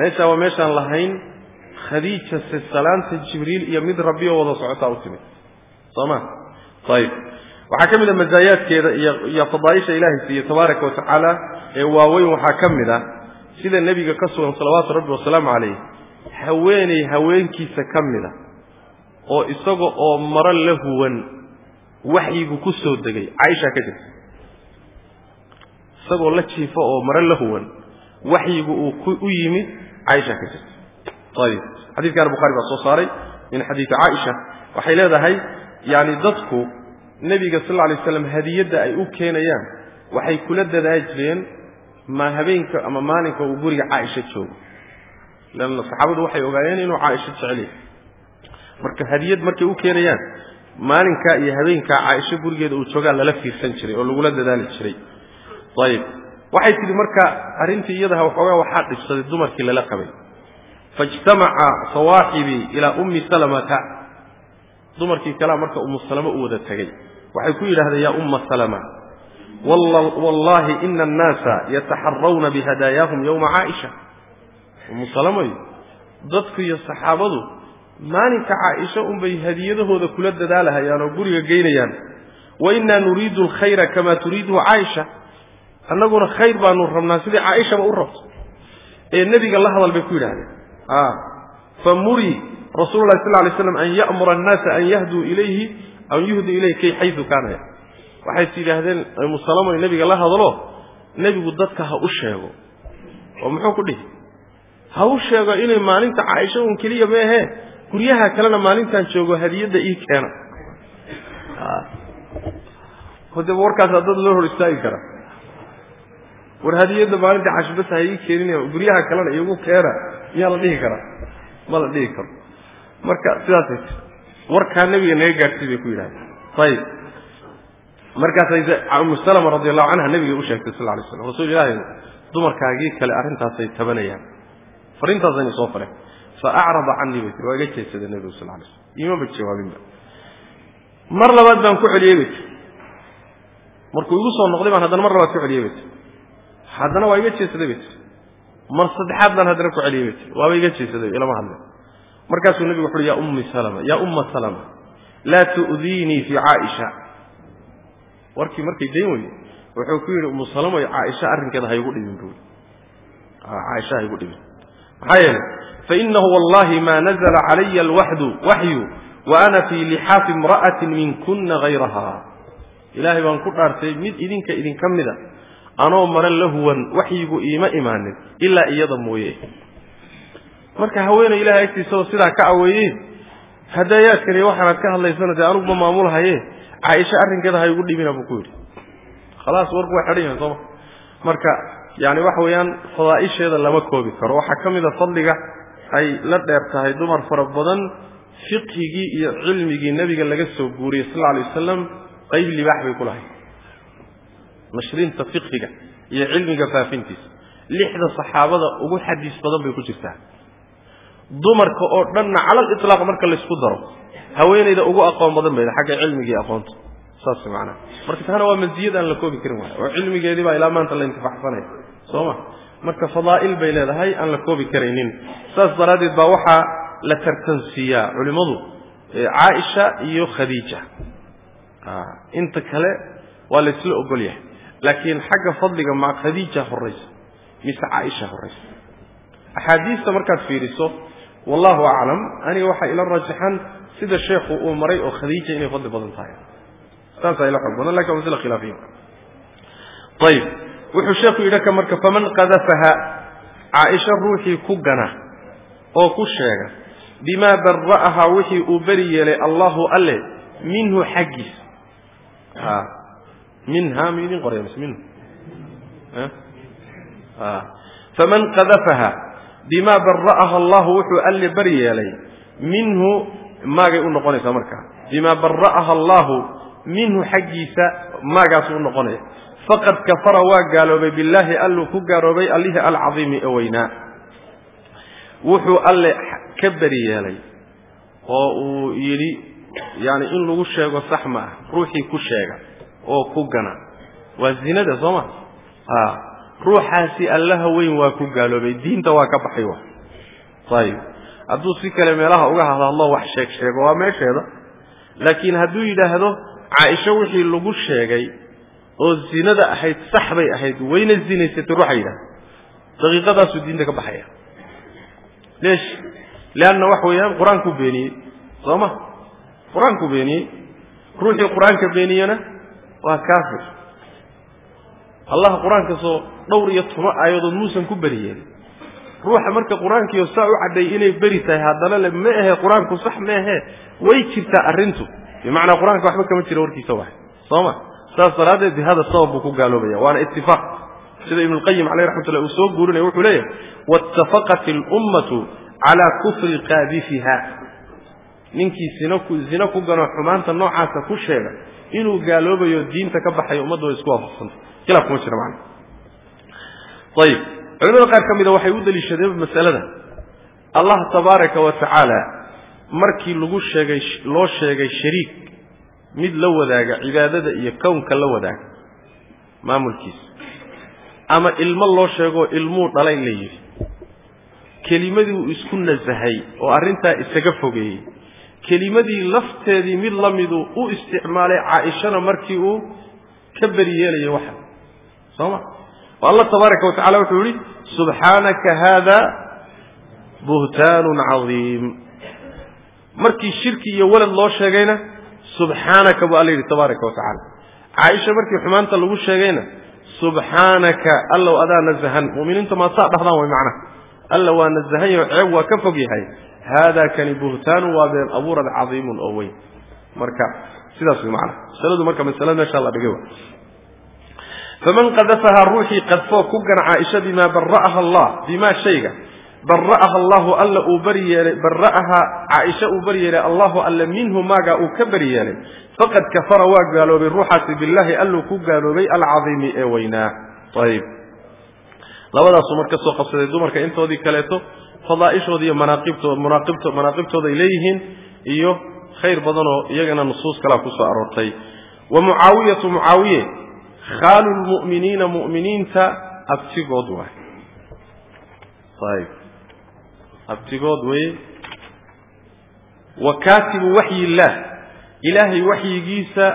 Speaker 1: Meeshaa waa meeshaan lahayn khadiijase salaanta jibriil iyo mid rabbiyo wada socotaa u timid. Soo ma? Ayib waxaa ka mid a masaayaadkeeda iyo iyo fadaaisha ilaahay siiye tabaaraka wa tacaala ee waaweyn waxaa ka mid a sida nebiga ka sugan salawaatu rabbi wasalaamu calayh haweeney haweenkiisa ka mid a oo isaga oo maro la huwan waxyigu ku soo degay. Caaisha ka jirta. Isagoo la jiifo oo maro la huwan waxyigu uu u yimid caaisha ka jirta. Ayib. Xadiidkana bukhari baa soo saaray min xadiidi caaisha waxay leedahay yani dadku nebiga sal lla alay slam hadiyadda ay u keenayaan waxay kula dadaali jireen ma habeenka ama maalinka uu guriga caaisha joogo. Leanna saxaabadu waxay ogaayeen inuu caaisha jeceliy marka hadiyad markay u keenayaan maalinkaa iyo habeenkaa caaisho gurigeeda uu joogaa lala fiirsan jiray oo lagula dadaali jiray. Ayib. Waxay tidhi marka arrintii iyadaha waxoogaa waxaa dhibsaday dumarkii lala qabay. Faijtamaca sawaaxibii ilaa ummi salamata. Dumarkii kalea marka ummu salama u wada tegey waxay ku yidhahdeen yaa umma salama wallahi ina annaasa yataxarawna bihadaayaahum yowma caaisha ummu salamayo dadku iyo saxaabadu maalinka caaisha unbay hadiyadahooda kula dadaalahayaan oo guriga geynayaan. Wa innaa nuriidu alkhayra kamaa turiiduhu caaisha annaguna khayr baanu rabnaa sidai caaishaba u rabto. Ee nebiga la hadal bay ku yidhahdeen fa muri rasuulu sal lay slam an ya'mura annaasa an yahduu ilayhi an yuhduu ilayhi kay xayu kaana waxayse yidhaahdeen musalamo nebiga la hadlo nebigu dadka ha u sheego. Oo muxuu ku dhihi? Ha u sheego inay maalinta caaisha un keliya meehe guryaha kalena maalintaan joogo hadiyadda ii keena. Hode warkaasaa dad loo hor istaagi kara. War hadiyadda maalinta caaisha bas ha ii keenin guryaha kalena iigu keena miyaa la dhihi karaa ma la dhihi karo. Marka sidaasay warkaa nebiga naga bay ku yidhahdeen ayib markaasay umu salama radi allahu canha nebiga u sheegtay sal lay slam rasuul ilaahi dumarkaagii kale arrintaasay tabanayaan. Fariintaasayna soo fareen. Fa acrada canii bay tii waa iga jeedsada nebigu sal lay slam imaba jawaabinba mar labaad baan ku celiyey bay tii markuu igu soo noqday baan haddana mar labaad ku celiyey bay tii haddana waa iga jeedsaday bay tii mar saddexaad baan haddana ku celiyey bay tii waaba iga jeedsaday ilama hadle. Markaasuu nebigu wuxu uhi ya ummi salama yaa umma salama laa tu'diinii fii caaisha warkii markay dayn weyde wuxuu ku yidhi umu salamoy caaisha arrinkeeda ha igu dhibin buui caaisha ha igu dhibin. Maxaa yeelay fainahu wallahi ma nazla calaya alwaxdu waxyu wa ana fii lixaafi imra'atin minkuna hayraha ilaahay baan ku dhaartay mid idinka idinka mida anoo maran la waxyigu iima imaanin ilaa iyada mooye. Marka haweeney ilahay agtiisao sidaa ka aweeye hadaayaadkani waxaanaad ka hadlaysana dee anugu ma maamulhaye caaisha arrinkeeda ha igu dhibina buu ku yidhi. Khalaas warku way xidhan yahin sooma marka yani waxa weeyaan fadaa'isheeda lama koobi karo. Waxaa ka mid a fadliga ay la dheer tahay dumar fara badan fiqhigii iyo cilmigii nebiga laga soo guuriyey sal alay wasalam qayb libaax bay ku lahayd. Nashrinta fiqhiga iyo cilmiga faafintiisa. Lixda saxaabada ugu xadiis badan bay ku jirtaa dumarka oo dhanna cala aliطlaaq marka laysku daro haweenayda ugu aqoon badan bayda xagga cilmigii aqoonta. Saas macnaha marka taana waa masiyad aan la koobi karin waay. Oo cilmigeedii baa ilaa maanta la intifaxsanaya soo ma? Marka fadaa'il bay leedahay aan la koobi karaynin. Saas daraaddeed baa waxaa la tartansiiyaa culimmadu caaisha iyo khadiija. Inta kale waa laysla ogol yahay. Laakiin xagga fadliga ma khadiija horaysa mise caaisha horaysa axaadiista markaad fiiriso wallahu aclam aniga waxaa ila rajaxan sida sheekhu uu maray oo khadiija inay fadli badan tahay. Saasaa ila xoog badan laakiin masla khilaafiya ayib wuxuu sheekhu yidhi ka marka faman qadafaha caaisha ruuxii ku gana oo ku sheega bimaa bara'aha wixii uu beri yeelay allahu alle minhu xaggiisa. A minha mi idin qoraya mise minhu faman qadafaha bima bara'aha allahu wuxuu alle beri yeelay minhu maagay u noqonaysaa markaa bima bara'aha allahu minhu xaggiisa maagaasuu u noqonaya faqad kafara waa gaaloobay billaahi alluu ku gaaloobay allihii alcadiimi ee weynaa. Wuxuu alle ka beri yeelay oo uu yidhi yani in lagu sheego sax ma ah ruuxii ku sheega oo ku gana. Waa zinada soo ma ruuxaasi allaha weyn waa ku gaaloobay diinta waa ka baxay ayib hadduu si kale meelaha uga hadhadlo wax sheeg sheego waa meesheeda. Laakiin hadduu yidhaahdo caaisho wixii lagu sheegay oo zinada ahayd sax bay ahayd wayna zinaysatay ruuxa yidhahda daqiiqadaasuu diinta ka baxaya. Leesh leanna waxa weeyaan qur'aankuu beeniyey soo ma? Qur'aankuu beeniyey? Ruuxii qur'aanka beeniyena waa kaafir allah qur'aanka soo dhowr iyo toban aayadood muusan ku beri yeelin ruuxa marka qur'aankiio saa u cadhay inay beri tahay haddana le ma ahe qur'aanku sax ma ahe way jirtaa arrintu. Bimacnaa qur'aanka waxba kama jira warkiisa wax. Soo ma? Saas daraaddeed bi hada sabab buu ku gaaloobaya. Waana itifaaq sida ibnu lqayim caleyh raxmatullah uu soo guurinaya wuxuu leeyahay waitafaqat ilummatu calaa kufri qaadifiha. Ninkii ku zina ku gano xumaanta noocaasa ku sheega inuu gaaloobayo diinta ka baxayo ummadda way isku waafaqsanta khilaaf kuma jira macna. Ayib culimada qaar ka mida waxay u daliishadeen masalada. Allah tabaaraka wa tacaala markii lagu sheegay loo sheegay shariik mid la wadaaga cibaadada iyo kownka la wadaaga maamulkiisa. Ama ilmo loo sheegoo ilmuu dhalay la yidhi. Kelimadii uu isku nasahay oo arrintaa isaga fogeeyey. Kelimadii lafteedii mid la miduu u isticmaalay caaishana markii uu ka beri waxa soo ma allah tabaaraka wa tacala wuxuu yihi subxaanaka haada buhtaanun cadiim. Markii shirki iyo walad loo sheegayna subxaanaka buu alla yidhi tabaaraka wa tacala caaisha markii xumaanta lagu sheegayna subxaanaka allow adaa nazahan. Mu'miniinta maasaa dhahdaan way macnaha alla waa nazahan yaho ceeb waa ka fog yahay. Haadaa kani buhtaanun waa been abuurad cadiimun oo weyn. Marka sidaas way macnaha masaladu marka masalada meeshaa la dhigay faman qadafahaa ruuxii qadfoo ku gana caaisha bimaa bara'aha allah bimaa shayga bara'aha allahu alla uu bari yeelay bara'aha caaisha uu bari yeelay allahu alla minhu maagaa uu ka bari yeelay faqad kafara waa gaaloobay ruuxaasi billaahi alluu ku gaaloobay alcadiimi ee weynaa ayib labadaasuu marka soo qabsaday dumarka intoodii kaleeto fadaa'ishooda iyo manaaqibtooda manaaqibto manaaqibtooda ay leeyihiin iyo khayr badanoo iyagana nusuus kalaa ku soo aroortay wa mucaawiyatu mucaawiye khaalu lmu'miniina mu'miniinta abtigood waay ayib abtigood weye wa kaatibu waxyi illaah ilaahay waxyigiisa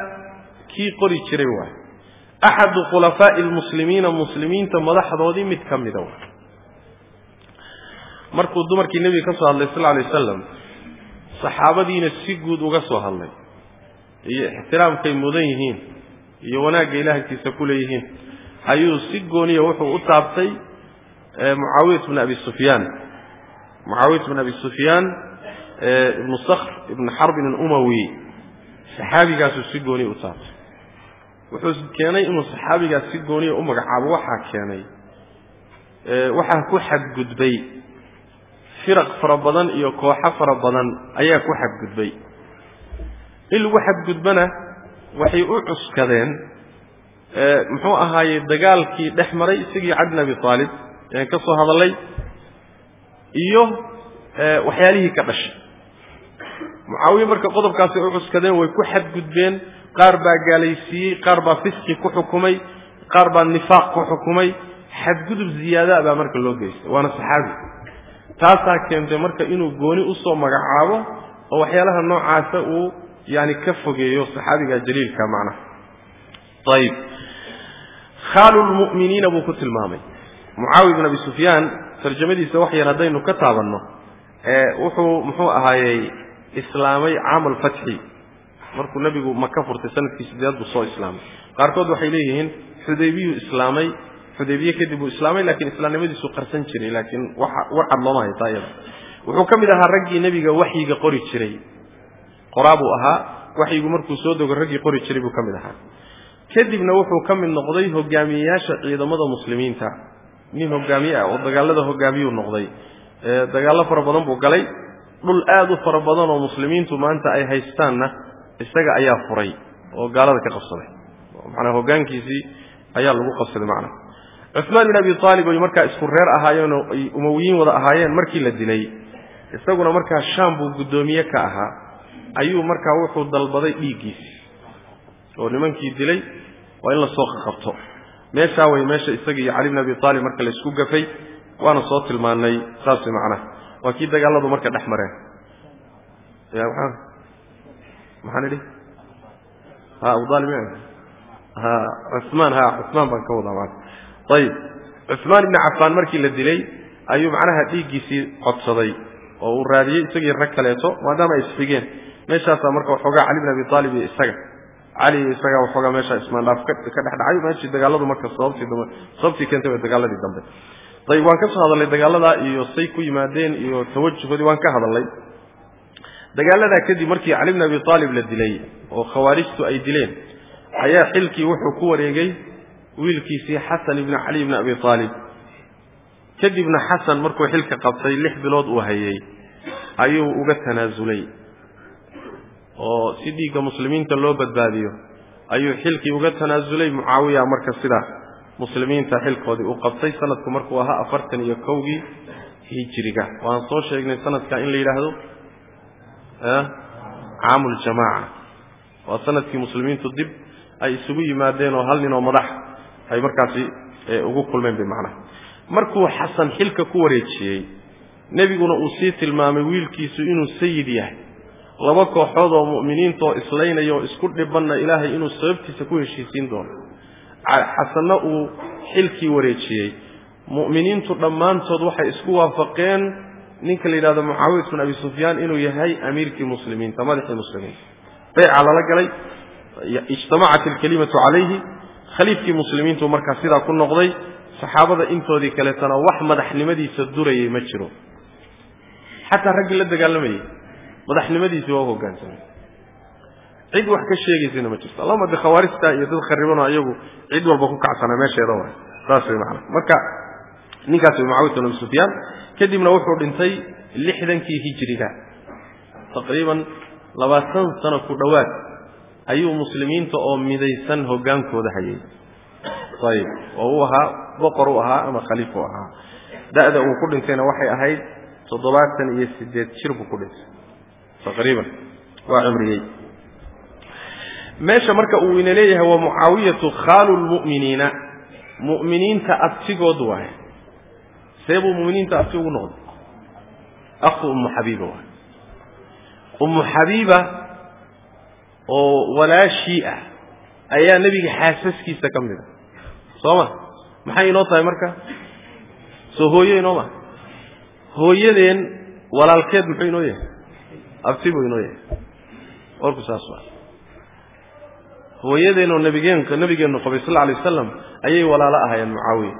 Speaker 1: kii qori jiray waay axadu khulafaa'i almuslimiina muslimiinta madaxdoodii mid ka mida waay markuu dumarkii nebiga ka soo hadlay sal alay wasalam saxaabadiina si guud uga soo hadlay iyo ixtiraamkay mudan yihiin iyo wanaagga ilaahkiisa ku leeyihiin. Ayuu si gooniya wuxuu u taabtay mucaawiyat bn abi sufyaan. Mucaawiyat bn abi sufyaan ibnu sakr ibn xarbin alumawi saxaabigaasuu si gooniya u taabtay. Wuxuu keenay inuu saxaabigaas si gooniya u magacaabo waxaa keenay waxaa ku xadgudbay. Firaq fara badan iyo kooxo fara badan ayaa ku xadgudbay. In lagu xadgudbana waxay u cuskadeen muxuu ahaayey dagaalkii dhex maray isagii cali bin abi aalib ean ka soo hadallay iyo waxyaalihii ka dhashay. Mucaawiye marka qodobkaasay u cuskadeen way ku xadgudbeen qaar baa gaalaysiiyey qaar baa fiski ku xukumay qaar baa nifaaq ku xukumay xadgudub ziyaada baa marka loo geystay waana saxaabi. Taasaa keentay marka inuu gooni u soo magacaabo oo waxyaalaha noocaasa uu yani ka fogeeyo saxaabiga jaliilka macnaha ayib khaalu lmu'miniina buu ku tilmaamay. Mucaawiya bin abi sufyaan tarjamadiisa wax yar haddaynu ka taabanno wuxuu muxuu ahaayey islaamay caam alfatxi markuu nebigu maka furtay sannadkii sideed buu soo islaamay. Qaarkood waxay leeyihiin xudaybiyuu islaamay xudaybiye kadib uu islaamay laakiin islaamnimadiisu qarsan jiray laakiin warcad looma haytaa iyada. Wuxuu ka mid ahaa raggii nebiga waxyiga qori jiray qoraa buu ahaa waxyigu markuu soo dogo raggii qori jiray buu ka mid ahaa. Kadibna wuxuu ka mid noqday hogaamiyeyaasha ciidamada muslimiinta. Nin hogaamiye ah oo dagaalada hogaamiyuu noqday. Dagaallo fara badan buu galay. Dhul aad u fara badan oo muslimiintu maanta ay haystaanna isaga ayaa furay oo gaalada ka qabsaday. Manaa hogaankiisii ayaa lagu qabsaday macnaha cumaan bin abi aalib ay markaa isku reer ahaayeenoo ay umawiyiin wada ahaayeen markii la dilay isaguna markaa shaam buu guddoomiye ka ahaa ayuu markaa wuxuu dalbaday dhiiggiisi oo nimankii dilay waa in la soo qaqabto meeshaa way meesha isaga iyo cali bin abi aalib marka la isku gafay waana soo tilmaanay saas macnaha. Waa kii dagaaladu marka dhex mareen. Maxaan idhi? Ha abu aalib ha cumaan ha cumaan baan ka wadaa maa ayib cumaan ibni cafaan markii la dilay ayuu macnaha dhiiggiisii codsaday oo uu raadiyey isagii rag kaleeto maadaama ay isxigeen meeshaasaa marka waxoogaa cali bin abi aalib isaga. cali isagaa waxoogaa meeshaa ismaandhaaf ka dhex dhacay meeshii dagaaladu marka sababtii dambe sababtii keentay way dagaaladii dambe. Ayib waan ka soo hadalnay dagaaladaa iyo say ku yimaadeen iyo tawajuhoodii waan ka hadalnay. Dagaaladaa kadib markii cali bin abi aalib la dilay oo khawaarijtu ay dileen ayaa xilkii wuxuu ku wareegay wiilkiisii xasan ibni cali ibni abi aalib kadibna xasan markuu xilka qabtay lix bilood uu hayey ayuu uga tanaasulay oo si dhiigga muslimiinta loo badbaadiyo ayuu xilkii uga tanaasulay mucaawiya marka sidaa muslimiinta xilkoodii u qabtay sanadku markuu ahaa afartan iyo kowgii hijiriga. Waan soo sheegnay sanadka in la yidhaahdo caamuljamaaca waa sannadkii muslimiintu dib ay isugu yimaadeen oo hal nin oo madax ay markaasi ugu kulmeen bay macnaha markuu xasan xilka ku wareejiyey nebiguna uu sii tilmaamay wiilkiisu inuu sayid yahay laba kooxood oo mu'miniintaoo islaynaya oo isku dhibanna ilaahay inuu sababtiisa ku heshiisiin doono. Xasanna uu xilkii wareejiyey. Mu'miniintu dhammaantood waxay isku waafaqeen ninka la yidhahdo mucaawiyat bin abi sufyaan inuu yahay amiirkii muslimiinta madaxii muslimiinta bayca lala galay ijtamacat alkalimatu calayhi. Khaliifkii muslimiintu markaa sidaa ku noqday saxaabada intoodii kaleetana wax madaxnimadiisa durayay ma jiro. Xataa raggii la dagaalamayey madaxnimadiisii waa u hogaansamay cid wax ka sheegaysana ma jirto. Allahuma de khawaarijta iyo dad kharibanoo iyagu cid walba ku kacsanaa meesheeda waay. Saas way macana marka ninkaas way mucaawiyat bin abi sufyaan. Kadibna wuxuu dhintay lixdankii hijiriga taqriiban labaatan sano ku dhowaad ayuu muslimiinta oo midaysan hogaankooda hayay. Ayib oo uu ahaa boqor u ahaa ama khaliif u ahaa. Da'da uu ku dhintayna waxay ahayd toddobaatan iyo sideed jir buu ku dhintay taqriiban. Waa cumriyey. Meesha marka uu ina leeyahay waa mucaawiyatu khaalu lmu'miniina mu'miniinta abtigood waaye. See buu muminiinta abti ugu noqday. Akhu ummu xabiiba waay ummu xabiiba oo walaashii ah ayaa nebiga xaasaskiisa ka mid a soo ma? Maxay inoo tahay marka? Soo hooyo inoo ma? Hooyadeen walaalkeed muxuu inoo yahay abti buu inoo yahay. Warku saas waa. Hooyadeenoo nabigeenka nabigeennu qabay sal alay wasalam ayay walaalo ahaayeen mucaawiya.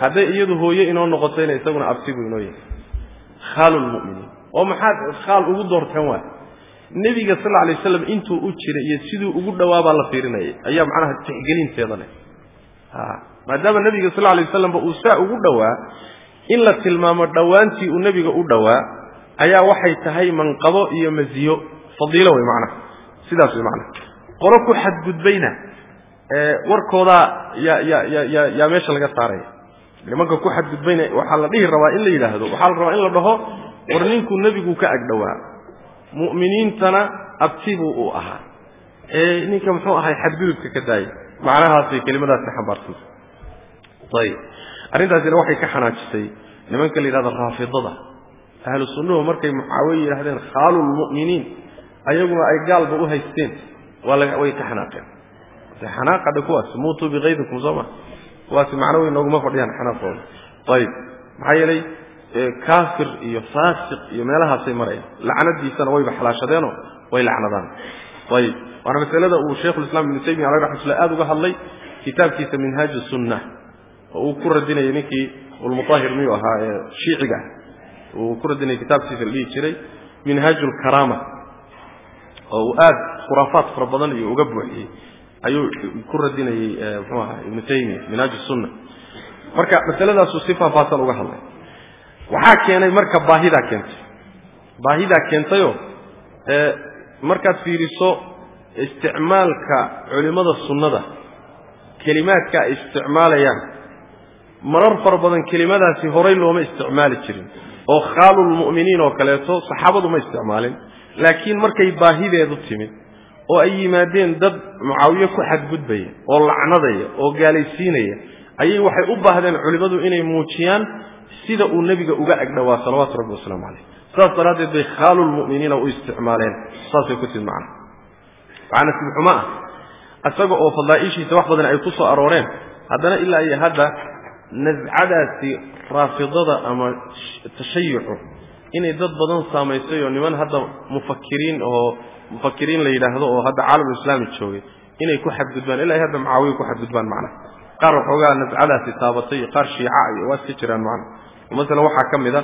Speaker 1: Hadday iyadu hooye inoo noqotayna isaguna abti buu inoo yahay. Khaalu lmu'miniin oo maxaad khaal ugu doorteen waay nebiga sal alay waslam intuu u jiray iyo siduu ugu dhowaabaa la fiirinayay ayaa macnaha tixgelinteeda leh. Maadaama nebiga sal alay waslamba uu saa ugu dhowaa in la tilmaamo dhowaantii uu nebiga u dhowaa ayaa waxay tahay manqabo iyo masiyo. Fadiilo wey macnaha sidaas wey macnaha qolo ku xadgudbayna warkoodaa yaa ya ya ya yaa meesha laga saaraya nimanka ku xadgudbayna waxaa la dhihi rabaa in la yidhaahdo. Waxaa la rabaa in la dhaho war ninkuu nebigu ka agdhowaa mu'miniintana abtibuu uu ahaa ee ninka muxuu ahay xadgudubka ka daayay macnahaasay kelimadaasi xambaarsantay ayib. Arrintaasina waxay ka xanaajisay nimanka la yidhahdo raafidada ahlu sunnuhu markay mucaawiye yidhahdeen khaalu lmu'miniin ayaguna ay gaalba u haysteen. Waa la way ka xanaaqeen xanaaqadha kuwaas muutuu bikaydikum soo ma kuwaasi macno weyn nooguma fadhiyaan xanaaqooda. Ayib maxaa yeelay kaafir iyo faasiq iyo meelahaasay marayaan lacnadiisana wayba xalaashadeenoo way lacnadaan. Ayib waana masalada uu shaykhulislam ibnu taymiya aleh raxmatullah aada uga hadlay kitaabkiisa minhaaju sunna oo uu ku radinayay ninkii ulmutahir miyuu ahaa ee shiiciga. ah uu ku radinayay kitaabkiisa la dhihi jiray minhaaju lkaraama oo uu aada khuraafaad fara badan iyo uga buuxiyey. Ayuu ku radinayey muxuu ahaa ibnu taymiya minhaaju sunna marka masaladaasuu si faahfaahsan uga hadlay. Waxaa keenay marka baahidaa keentay. Baahidaa keentayoo markaad fiiriso isticmaalka culimmada sunnada kelimaadka ay isticmaalayaan marar fara badan kelimadaasi horay looma isticmaali jirin oo khaalulmu'miniin oo kaleeto saxaabadu ma isticmaalin laakiin markay baahideedu timid oo ay yimaadeen dad mucaawiye ku xadgudbaya oo lacnadaya oo gaalaysiinaya ayay waxay u baahdeen culimmadu inay muujiyaan sida uu nebiga uga agdhowaa salawaatu rabbi wasalaamu caleyh saas daraaddeed bay khaalulmu'miniina u isticmaaleen. Saasay ku timid macna. Waxaana sibxumo ah isaga oo fadaaishiisa wax badan ay ku arooreen haddana ilaa iyo hadda nascadaasi raafidada ama tashayucu inay dad badan saamaysay oo niman hadda mufakiriin oo mufakiriin la yidhaahdo oo hadda caalamulislaami joogay inay ku xadgudbaan ilaa hadda mucaawiya ku xadgudbaan macnaha qaar waxoogaa nascadaasi taabatay iyo qaar shiica iyo waa iska jiraan macnaha masalan waxaa ka mid a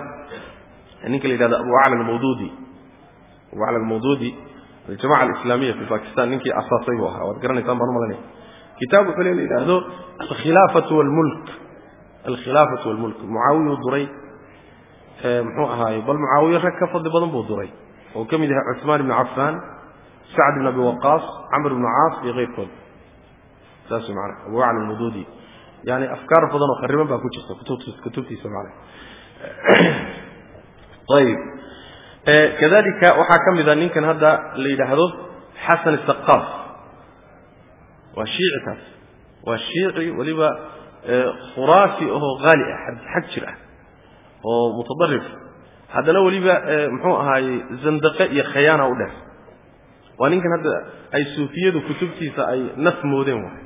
Speaker 1: ninka la yidhahdo abu acla almawduudi. Abu acla almawduudi aljamaca alislaamiya fi bakistan ninkii asaasay buu ahaa waad garanaysaan baan umalanaya kitaab wuxuu le la yidhaahdo alkhilaafatu walmulk alkhilaafatu walmulk mucaawiyuu duray muxuu ahaaye bal mucaawiye rag ka fadli badan buu duray. Oo ka mid yahay cuثmaan ibnu cafaan sacd ibn abi waqaas camr ibnu caas iyo keyrkood. Saas mana abu acla almawduudi yani afkaar badan oo khariban baa ku jirta kutubtiisa mana ayib kadalika waxaa ka mid a ninkan hadda la yidhaahdo xasan isaqaaf waa shiici kaas waa shiici weliba khuraafi ahoo haali ah xag jir ah oo mutadarif haddana weliba muxuu ahaaye zandaqe iyo khayaana u dheer waa ninkan hadda ay suufiyadu kutubtiisa ay naf moodeen waay.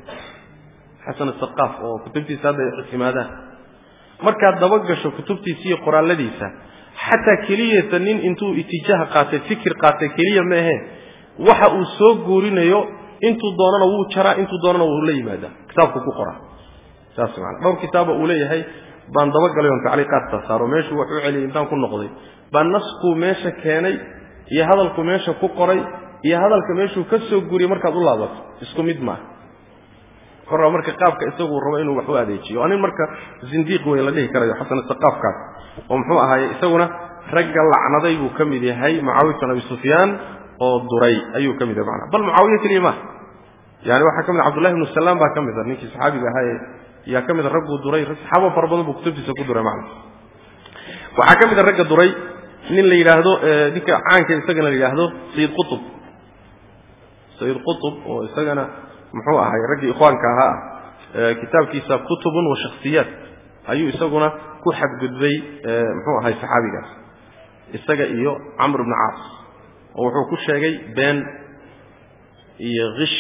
Speaker 1: Xasan asaqaaf oo kutubtiisa hadda ay ictimaadaan. Markaad daba gasho kutubtiisa iyo qoraalladiisa xataa keliyata nin intuu itijaaha qaatay fikir qaatay keliya ma ahe waxa uu soo guurinayo intuu doonana wuu jaraa intuu doonana wuu la yimaadaa. Kitaabku ku qoraa saas maana dhowr kitaaba uu leeyahay baan dabagalay oon tacliiqaadka saaro. Meeshuu wax celiyay intaan ku noqday. Baa naskuu meesha keenay iyo hadalku meesha ku qoray iyo hadalka meeshuu ka soo guuriyey markaad u laabato. Isku mid maaha korra marka qaabka isaguu rabo inuu wax u adeejiyo. Waa nin marka zindiiq wey la dhihi karayo xasan saqaafkaas oo muxuu ahaaye isaguna ragga lacnaday buu ka mid yahay mucaawiya bin abi sufyaan oo duray. Ayuu ka mid yahay macnaa bal mucaawiye keliya maaha yani waxaa ka mid a cabdullahi ibnu salaam baa ka mid a ninkii saxaabiga ahaa ee yaa ka mid a ragguu duray saxaabo fara badan buu kutubtiisa ku duray macna. Waxaa ka mid a ragga duray nin la yidhaahdo ninka caanka isagana la yidhaahdo sayid qutub. Sayid qutub oo isagana muxuu ahay raggii ikhwaanka ahaa ah kitaabkiisa kutubun wa shakhsiyaat. Ayuu isaguna ku xadgudbay muxuu ahay saxaabigaas isaga iyo camr ibnu caas oo wuxuu ku sheegay been iyo kish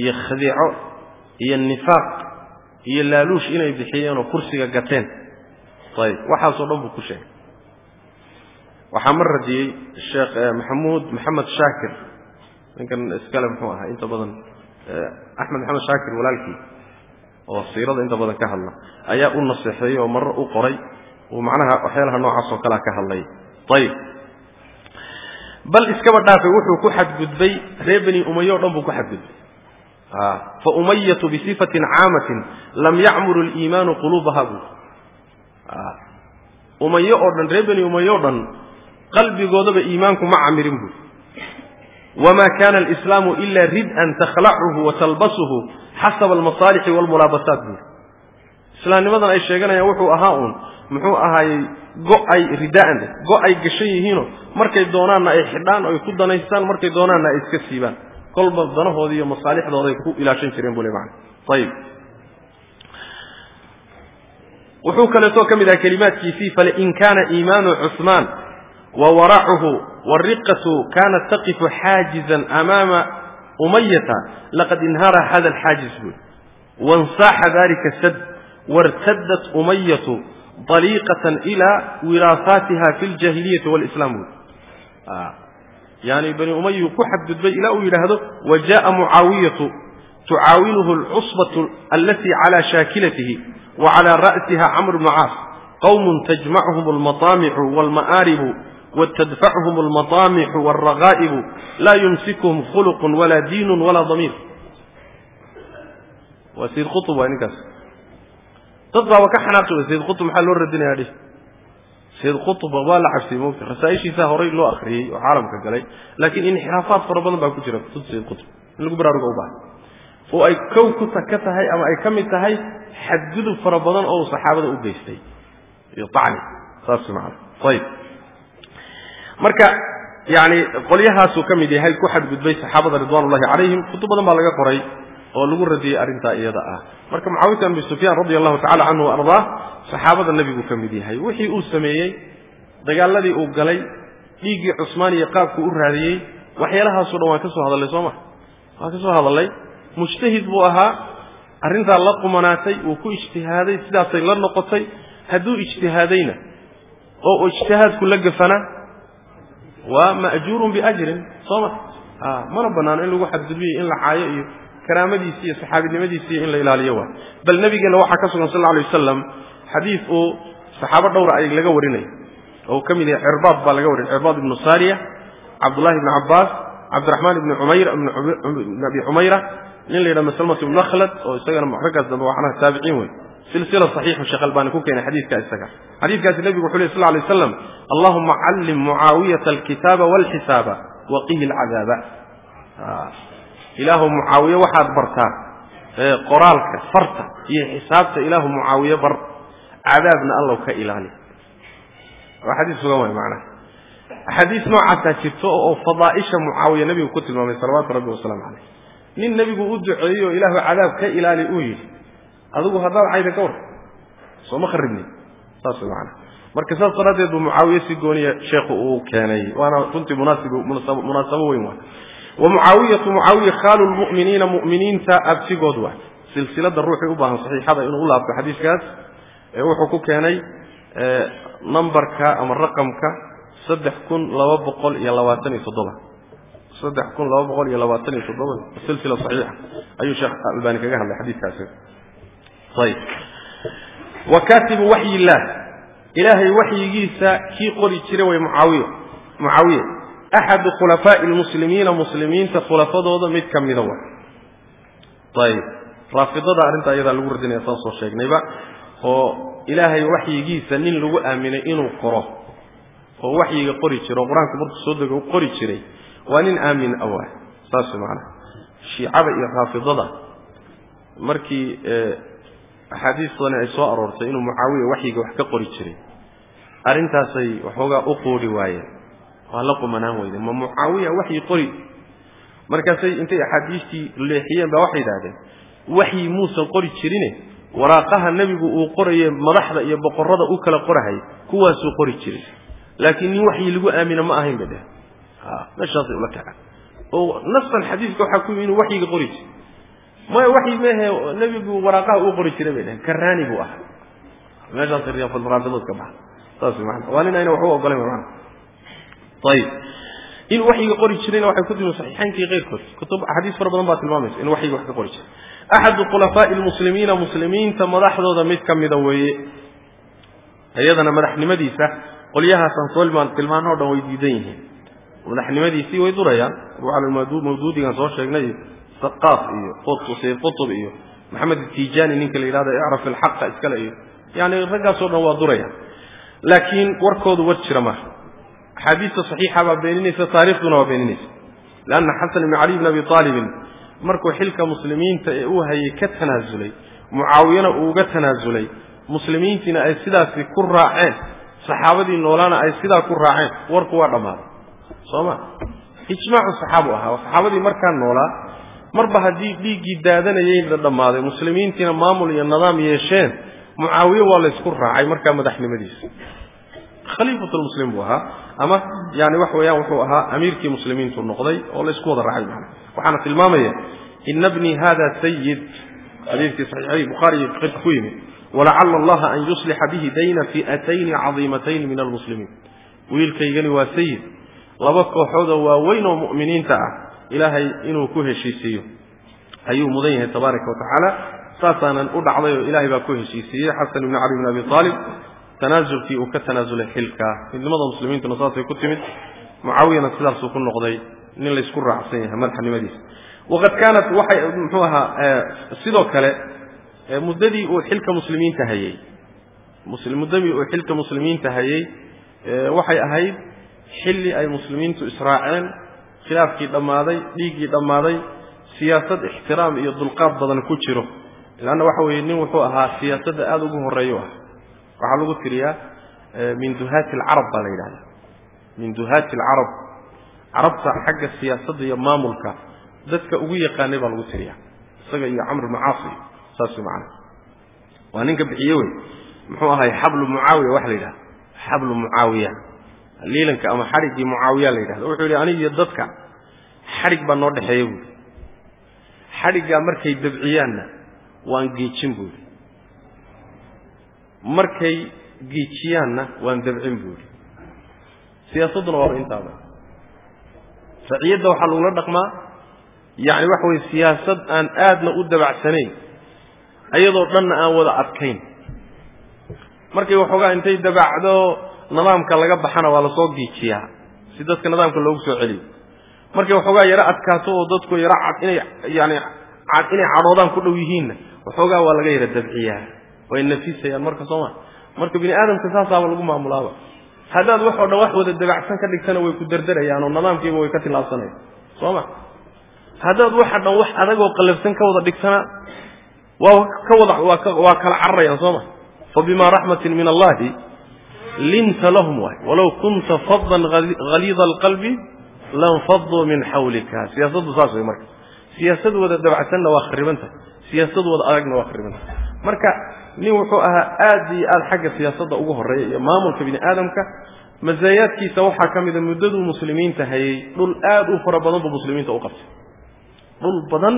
Speaker 1: iyo khadiico iyo nifaaq iyo laaluush inay bixiyeen oo kursiga gateen. Ayib waxaasoo dhan buu ku sheegay. Waxaa mar radiyey sheekh maxamuud maxamed shaakir. Ninkan iskale muxuu ahaa inta badan axmed maxamed shaakir walaalkii oo siirada inta badan ka hadla. Ayaa u naseexeeyey oo marar u qoray. Uu macnaha waxyaalaha noocaas oo kalea ka hadlay. Ayib. Bal iskaba dhaafay wuxuu ku xadgudbay reer beni umaye o dhan buu ku xadgudbay fa umayatu bisifatin caamatin lam yacmuru liimaanu quluubaha buu umaye oo dhan reer beni umaye o dhan qalbigoodaba iimaanku ma camirin buu. Wma kana alislaamu ila rid-an takhlacuhu wa talbasuhu xasaba almasaalixi walmulaabasaat buuri islaamnimadan ay sheeganayaan wuxuu ahaa uun muxuu ahaayey go'ay ridaan go'ay gashan yihiinoo markay doonaanna ay xidhaan o ay ku danaystaan markay doonaanna ay iska siibaan kolba danahoodii iyo masaalixdooday ku ilaashan jireen buu le mana ayib wuxuu kaleetoo ka mid aha kelimaadkiisii falain kana iimaanu cusmaan wa waracuhu wariqatu kanat taqifu xaajizan amaama umayata laqad inhara hada alxaajiz buuri wansaaxa dalika sad wartadat umayatu daliiqatan ila wiraasaatiha fi ljahiliyati walislam buuri yani bani umayu ku xadgudbay ilaa uu yidhaahdo wa jaءa mucaawiyatu tucaawinuhu alcusbatu alati cala shaakilatihi wa cala ra'siha camr bnu caas. Qowm tajmacuhum almataamicu walma'aaribu wtadfachuhum almataamixu walragaa'ibu laa yumsikuhum khuluqun walaa diinun walaa damiir. Waa sayid qutub waa ninkaas. Dad baaba ka xanaaqi sayid qutub maxaa loo radinaya sayid qutub waa la cabsiyey mogta rasaa'ishiisaa horay loo akriyey oo caalamka galay laakiin inxiraafaad fara badan baa ku jira kutubta sayid qutub in lagu baraaruga u baahay oo ay kow ku ka tahay ama ay ka mid tahay xadgudub fara badan oo saxaabada u geystay. Acni saas maana ayib marka yani qolyahaasuu ka mid yahay ku xadgudbay saxaabada ridwanullahi calayhim kutub badan baa laga qoray oo lagu radiyey arrintaa iyada ah. Marka mucaawiyata abi sufyaan radi allahu tacala canhu wa ardaa saxaabada nebiguu ka mid yahay. Wixii uu sameeyey dagaaladii uu galay dhiiggii cusmaan iyo qaabkuu u raadiyey waxyaalahaasoo dhan waan ka soo hadallay soo ma? Waan ka soo hadallay mujtahid buu ahaa arrintaa la qumanaatay wuu ku ijtihaaday sidaasay la noqotay. Hadduu ijtihaadayna oo ijtihaadku la gafana waa ma'juurun biajrin soo ma? Mana banaano in lagu xadgudbiyo in la caayo iyo karaamadiisi iyo saxaabinimadiisi in la ilaaliyo waa. Bal nabigeenna waxaa ka sugan sal alay wasalam xadiid uu saxaabo dhowra ay laga warinayo oo ka mid yahay cirbaad baa laga warinay cirbaad ibnu saariya cabdullahi ibnu cabbaas cabdiraxmaan ibni umayr ibn abi xumayra nin la yidhaha maslmat ibnu akhlad oo isagana raggaas dambe waxnaha taabiciin wey silsila saxiixu sheekh albaani ku keenay xadiidka isaga. Xadiidkaasi nebigu wuxu ley sl lla alay waslam allahuma callim mucaawiyata alkitaaba walxisaaba waqihi alcadaaba ilaahu mucaawiye waxaad bartaa qoraalka farta iyo xisaabta ilaahu mucaawiye bar cadaabna allow ka ilaali. Waa xadiis sugan waay macnaha. Axaadiis noocaasaa jirto oo fadaa'isha mucaawiya nebigu ku tilmaamay salawaatu rabbi wasalaamu caleyh nin nebigu u duceeyey oo ilaahu cadaab ka ilaali uu yidhi adigu haddaad cayda ka war sooma kharibnin saas way macnaha. Marka saas daraaddeed buu mucaawiye si gooniya sheekhu uu keenay waana runtii munaasib munaasabo weyn waa wa mucaawiyatu mucaawiya khaalu lmu'miniina mu'miniinta abtigood waa silsiladda ruuxii u baahan saxiixada inuu u laabto xadiiskaas wuxuu ku keenay numbarka ama raqamka saddex kun laba boqol iyo labaatan iyo toddoba saddex kun laba boqol iyo labaatan iyo toddoba silsila saxiixa ayuu sheekh albani kaga hadlay xadiiskaasi ayib wa kaatibu waxyi illaah ilaahay waxyigiisa kii qori jira way mucaawiya mucaawiya axadu khulafaa'i lmuslimiina muslimiinta khulafadooda mid ka mida wa ayib raafidada arrintaa iyadaa lagu radinaya saan soo sheegnayba oo ilaahay waxyigiisa nin lagu aaminay inuu qoro oo waxyiga qori jira oo qur'aanku markuu soo dego qori jiray waa nin aamin awa saas macanaha shiicada iyo raafidada markii axaadiistani ay soo aroortay inuu mucaawiya waxyiga wax ka qori jiray arrintaasay waxoogaa u quudhi waayeen waa la qumanaan weyde ma mucaawiya waxyi qori. Markaasay intay axaadiistii leexiyeen baa waxay yidhahdeen waxyi muusan qori jirine waraaqaha nebigu uu qoraye madaxda iyo boqorada u kala qorahay kuwaasuu qori jiray. Laakiin nin waxyi lagu aamina ma ahayn bay dheh meeshaasay ula kacaan oo nasan xadiiska waxaa ku yimi inuu waxyiga qori jiray. Maya waxyi mehe nebigu waraaqaha uu qori jiray bay dheheen karraani buu ahaa. Meeshaasay riyaafulmaraafidood ka baxa saas maana waa nin ayna waxba ogolayn mana ayib in waxyiga qori jirayna waxay ku timi saxiixaynkii keyrkood kutub axaadiis fara badan baa tilmaamaysa in waxyiga wax ka qori jiray. Axadu khulafaa'i lmuslimiina muslimiinta madaxdooda mid ka mida weeye. Iyadana madaxnimadiisa qolyahaasaan soo tilmaano o dhan way diidan yihiin. Madaxnimadiisii way durayaan. Abu mawduudigan soo sheegnay saqaaf iyo sayid qutub iyo maxamed tijaani ninka la yidhahdo icraf ilxaqa iskale iyo yani raggaasoo dhan waa durayaan. Laakiin warkoodu war jira maaha axaadiista saxiixa baa beeninaysa taarikhduna waa beeninaysa. Leanna xasan ibni cali bn abi aalibin markuu xilka muslimiinta ee uu hayay ka tanaasulay mucaawiyana uu uga tanaasulay muslimiintiina ay sidaasi ku raaceen saxaabadii noolaana ay sidaa ku raaceen warku waa dhammaaday soo ma? Ijmaacu saxaabu ahaa saxaabadii markaa noolaa marba haddii dhiiggii daadanayayna dhammaaday muslimiintiina maamul iyo nidaam yeesheen mucaawiye waa laysku raacay markaa madaxnimadiisa. Khaliifatulmuslim buu ahaa ama yani wax weeyaan wuxuu ahaa amiirkii muslimiintu noqday oo laysku wada raacay macana waxaana tilmaamaya ina bnii hada sayid xadiidkii saxiixay bukhaari qirka ku yimid walacala allaha an yuslixa bihi dayna fi'atayni cadiimatayni min almuslimiin. Wiilkaygani waa sayid laba kooxoodoo waaweyn oo mu'miniinta ah ilaahay inuu ku heshiisiiyo. Ayuu mudan yahay tabaaraka wa tacaala. Saasaanan u dhacday oo ilaahay baa ku heshiisiiyey xasan ibni cali bn abi aalib tanaasulkii uu ka tanaasulay xilkaa midnimada muslimiintuna saasay ku timid. Mucaawiyana sidaasuu ku noqday nin laysku raacsan yahay madaxnimadiisa waqad kaanat waxay muxuu ahaa sidoo kale muddadii uu xilka muslimiinta hayey muddadii uu xilka muslimiinta hayey waxay ahayd xilli ay muslimiintu israaceen khilaafkii dhammaaday dhiiggii dhammaaday siyaasad ixtiraam iyo dulqaad badan ku jiro. Leanna waxa weeye nin wuxuu ahaa siyaasadda aada ugu horreeyu ah waxaa lagu tiriyaa min duhaati alcarab baa la yidhahda min duhaati alcarab. Carabta xagga siyaasadda iyo maamulka dadka ugu yaqaanay baa lagu tiriyaa. Isaga iyo camr ibnu caasi saas macana waa ninka bixiye wey. Muxuu ahay xablu mucaawiya waxa la yidhahda xablu mucaawiya. Liilanka ama xadhiggii mucaawiya la yidhahda wuxuu yidhi aniga iyo dadka xadhig baa noo dhexeeya buuri xadhiggaa markay dabciyaanna waan geejin buuri markay geejiyaanna waan dabcin buuri. Siyaasadduna waaba intaaba. Raciyadda waxaa lagula dhaqmaa yacni waxa weye siyaasad aan aadna u dabacsanayn ayadoo dhanna aan wada adkayn. Markay waxoogaa intay dabacdo nidaamka laga baxana waa la soo giijiyaa si dadka nidaamka loogu soo celiyo. Markay waxoogaa yaro adkaato oo dadku yaro cad inay yani inay cadhoodaan ku dhow yihiinna waxoogaa waa laga yara dabciyaa way nafisayaan marka sooma marka bini aadamka saasaaba lagu maamulaaba. Haddaad wax oo dhan wax wada dabacsan ka dhigtana way ku derderayaan oo nidaamkiiba way ka tilaabsanayaan soo ma. Haddaad waxa dhan wax adagoo qallafsan ka wada dhigtana waa ka wada waa kala cararayaan soo ma. Fa bima raxmatin min allahi linta lahum waay. Walow kunta fadan haliida alqalbi lanfaduu min xawlika siyaasaddu saas way marka. Siyaasad wada dabacsanna waa kharibantah siyaasad wada adagna waa kharibantah marka nin wuxuu ahaa aad iyo aad xagga siyaasadda ugu horreeya iyo maamulka bini aadamka masaayaadkiisa waxaa ka mida muddaduu muslimiinta hayay dhul aad u fara badan buu muslimiinta u qabtay. Dhul badan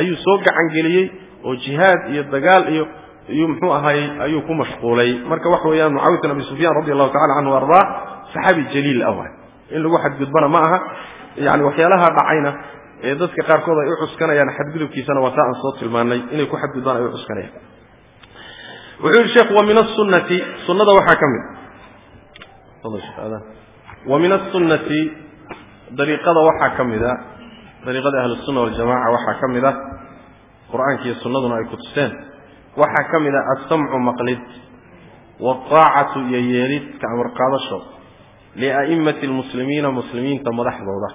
Speaker 1: ayuu soo gacangeliyey oo jihaad iyo dagaal iyo iyuu muxuu ahaayey ayuu ku mashquulay. Marka waxa weeyaan mucaawiyat bin abi sufyaan radi allahu tacala canhu ardaa saxaabi jaliil ah in lagu xadgudbana ma aha yani waxyaalaha dhacayna ee dadka qaarkood ay u cuskanayaan xadgudubkiisana waa taa aan soo tilmaanay. Inay ku xadgudbaan ay u cuskanayaan wuxuu yihi sheekhu wa min asunati sunnada waxaa ka mid. Wa min asunati dariiqada waxaa ka mid a dariiqada ahlusunna waljamaca waxaa ka mid ah qur'aanka iyo sunnaduna ay ku tuseen waxaa ka mid ah alsamcu maqlid waataacatu iyo yeelid ka amar qaadasho lia'immati almuslimiina muslimiinta madaxdooda.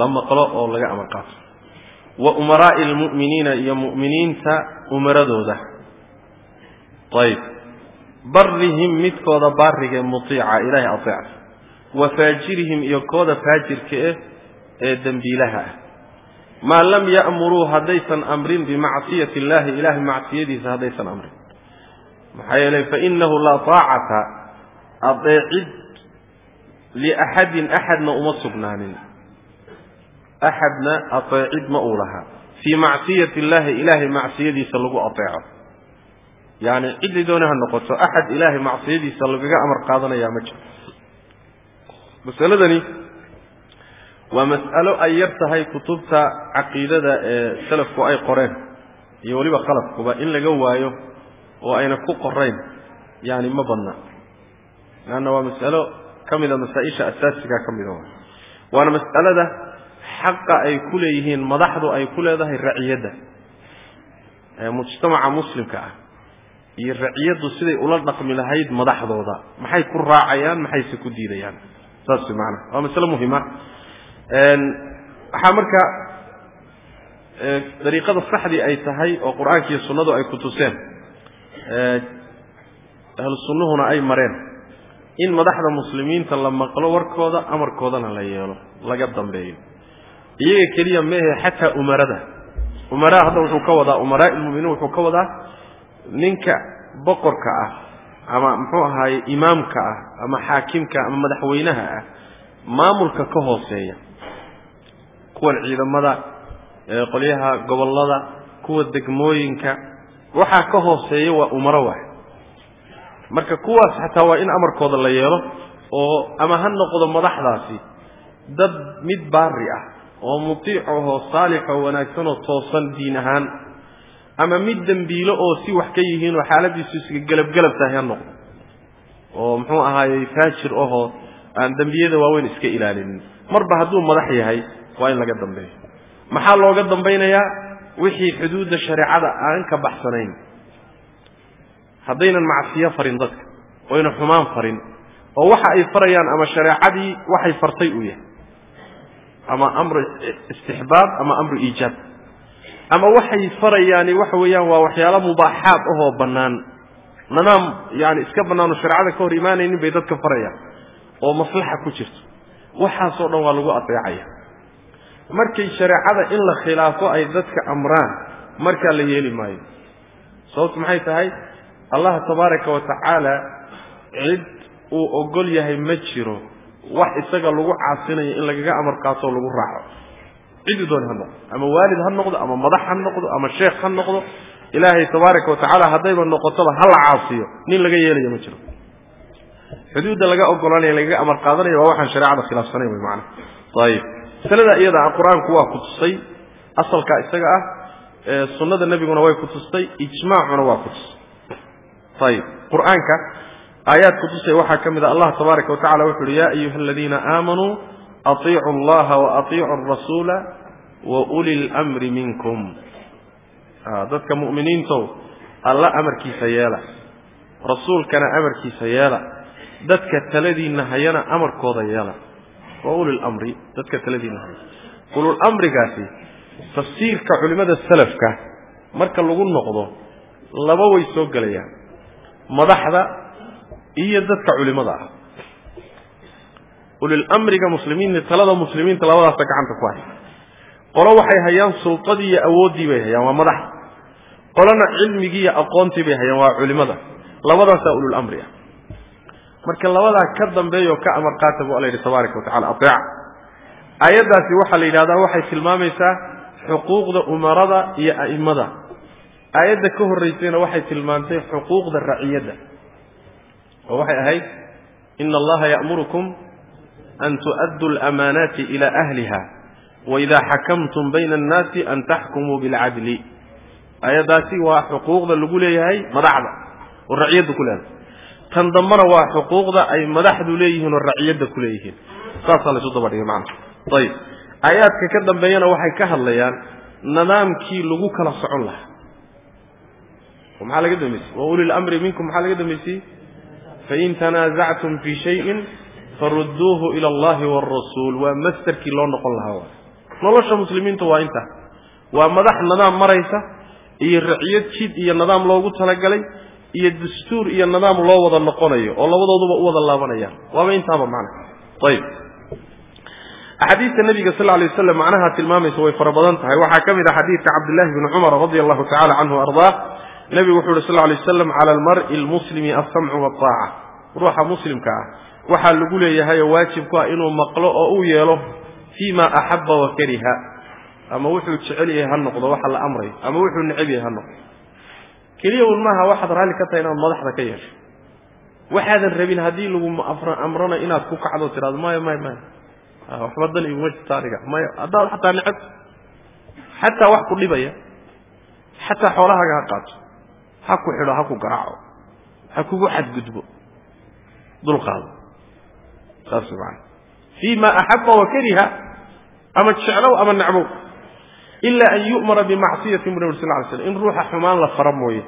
Speaker 1: La maqlo oo laga amar qaato. Wa umaraa'i almu'miniina iyo mu'miniinta umaradooda ayb. Barihim midkooda baarigee mutiica ilaahay ateeca. Wa faajirihim iyo kooda faajirka eh ee dembiilaha ah. Maa lam ya'muruu haddaysan amrin bimacsiyati illahi ilahay macsiyadiisa haddaysan amrin. Maxaa yeelay fainahu laa taacata adeecid liaxadin axadna uma sugnaanin. Axadna adeecid ma uu lahaa. Fii macsiyati illahi ilaahay macsiyadiisa lagu adeeco yacni ciddii doona ha noqoto axad ilaahay macsiyadiisa lagaga amar qaadanayaa ma jiro. Masaladani waa mas'alo ay yar tahay kutubta caqiidada ee salafku ay qoreen iyo weliba khalafkuba in laga waayo oo ayna ku qorayn yani ma badna. Leanna waa mas'alo ka mida masaa-isha asaasiga ka mida waana mas'alada xaqa ay ku leeyihiin madaxdu ay ku leedahay raciyadda mujtamaca muslimka ah iyo raciyaddu siday ula dhaqmi lahayd madaxdooda. Maxay ku raacayaan maxayse ku diidayaan? Saas maana waa masale muhima waxaa marka dariiqada saxdii ay tahay oo qur'aanka iyo sunnadu ay ku tuseen ahlu sunnuhuna ay mareen in madaxda muslimiinta la maqlo warkooda amarkoodana la yeelo laga dambeeyo. Iyaga keliya meehe xataa umarada. Umaraa hadda wuxuu ka wadaa umaraa ilmuminiin wuxuu ka wadaa ninka boqorka ah ama muxuu ahaaye imaamka ah ama xaakimka ama madaxweynaha ah maamulka ka hooseeya. Kuwan ciidamada qolyaha gobollada kuwa degmooyinka waxaa ka hooseeya waa umaro waay marka kuwaas xataa waa in amarkooda la yeelo oo ama ha noqdo madaxdaasi dad mid baari ah oo mutiicahoo saalixoo wanaagsanoo toosan diin ahaan ama mid dembiilo oo si wax ka yihiinoo xaaladiisu isga gelabgelab tahay ha noqdo. Oo muxuu ahaayey faajir ahoo aan dembiyada waaweyn iska ilaalinin. Marba hadduu madax yahay waa in laga dambeeyo. Maxaa looga dambaynayaa? Wixii xuduudda shareecada aan ka baxsanayn. Haddaynan macsiyo farin dadka oyna xumaan farin oo waxa ay farayaan ama shareecadii waxay fartay uu yahay. Ama amru istixbaab ama amru iijaab ama waxay farayaani waxa weeyaan waa waxyaalo mubaaxaad ahoo bannaan. Nanaam yani iska bannaano shareecada ka hor imaanaynin bay dadka farayaan oo maslaxa ku jirto. Waxaasoo dhan waa lagu adeecaya. Markay shareecada in la khilaafo ay dadka amraan markaa la yeeli maayo. Sababtu maxay tahay? Allah tabaaraka wa tacaala cid uu ogol yahay ma jiro wax isaga lagu caasinayo in lagaga amar qaato oo lagu raaco ciddi dooni ha noqdo ama waalid ha noqdo ama madax ha noqdo ama sheekh ha noqdo ilaahay tabaaraka wa tacaala haddayba noqotoba ha la caasiyo nin laga yeelayo ma jiro. Xuduudda laga ogolaanaya lagaga amar qaadanayo waa waxaan shareecada khilaafsanayn wey macana ayib masalada iyada ah qur'aanku waa ku tusay asalka isaga ah sunnada nebiguna way ku tustay ijmaacuna waa ku tusay. Ayib qur'aanka aayaad ku tusay waxaa ka mid a allah tabaaraka wa tacala wuxu uhi ya ayuha aladiina aamanuu atiicu allaha wa atiicu arasuula wa uli lmri minkum. Dadka mu'miniintow alla amarkiisa yeela. Rasuulkana amarkiisa yeela. Dadka taladiinna hayana amarkooda yeela. Wa uli lamri dadka taladiinna haya ululamrigaasi tafsiirka culimmada salafka marka lagu noqdo laba way soo gelayaan. Madaxda iyo dadka culimada ah. Ulilamriga muslimiinta talada muslimiinta labadaasa gacanta ku hay qolo waxay hayaan sultadii iyo awooddii bay hayaan waa madaxda qolona cilmigii iyo aqoontii bay hayaan waa culimada. Labadaasaa ululamri ah. Marka labadaa ka dambeeya oo ka amar qaata bu alla yidhi tabaaraka wa tacala aayaddaasi waxaa la yidhahdaa waxay tilmaamaysaa xuquuqda umarada iyo a'immada. Aayadda ka horraysayna waxay tilmaantay xuquuqda raciyadda oo waxay ahayd ina allaha ya'murukum an tu'addu alamaanaati ila ahliha waida xakamtum bayna annaasi an taxkumuu bilcadli aayaddaasi waa xuquuqda lagu leeyahay madaxda oo raciyadda ku leedahay. Tan dambana waa xuquuqda ay madaxdu leeyihiin oo raciyadda ku leeyihiin. Saasaa laysu daba dhigay macana ayib. Aayaadka ka dambeeyana waxay ka hadlayaan nidaamkii lagu kala socon lahaa. Maxaa laga dambeysiyey wa uli lamri minkum maxaa laga dambeysiyey fain tanaasactum fii shayin farudduuhu ila allahi waalrasuul waa masterkii loo noqon lahaa nolosha muslimiinta waa intaa waa madax nidaam maraysa iyo raciyad jid iyo nidaam loogu talagalay iyo dastuur iyo nidaam loo wada noqonayo oo labadooduba u wada laabanayaan. Waaba intaaba macna. Ayib. Axaadiista nabiga sal lay waslam macnaha tilmaamaysa way fara badan tahay. Waxaa ka mid ah xadiidka cabdillahi bni cumar radia allahu tacala canhu ardaa nebigu wuxu uhi sal lay waslam cala almar'i almuslimi alsamcu waltaaca ruuxa muslimka ah. Waxaa lagu leeyahay oo waajib ku ah inuu maqlo oo uu yeelo fii ma axaba wa kariha. Ama wuxuu jecel yahay ha noqdo waxa la amrayo ama wuxuu necab yahay ha noqdo. Keliya un maaha waxaad raalli ka tahay inaad madaxda ka yeesho. Waxaadan rabin haddii lagu amrana inaad ku kacdo tiraado maya maya maya waxba dan iguma jirta aniga maya haddaad xataa necab xataa wax ku dhibaya xataa xoolahaaga ha qaato ha ku xidho ha ku garaaco ha kugu xadgudbo dulqaado. Saas maana fii ma axaba wa kariha ama jeclow ama necbow ila an yu'mara bimacsiyatin bu nabir sal ly slam in ruuxa xumaan la fara mooye.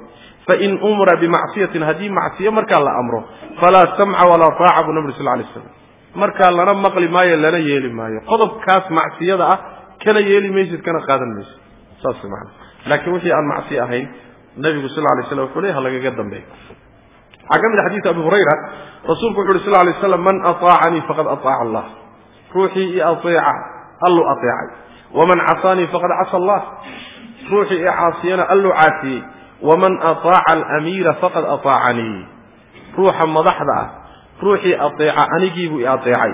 Speaker 1: Fain umira bimacsiyatin haddii macsiyo markaa la amro falaa samca walaa taaca buu nabir sal lay slam markaa lana maqli maayo lana yeeli maayo. Qodobkaas macsiyada ah kana yeeli maysid kana qaadan maysid. Saas maana laakiin wixii aan macsi ahayn nabigu sal lay slam wuxuu leey ha lagaga dambeeyo waxaa ka mid a xadiidka abi hurayra rasuulku wuxu uhi sal lay slam man aطaacanii faqad aطaaca allah. Ruuxii i aeeca alluu aeecay waman casaanii faqad casa allah. Ruuxii i caasiyana alluu caasiyey. Waman aطaaca alamiira faqad aطaacanii ruuxa madaxda ah. Ruuxii aeeca anigiibuu i aeecay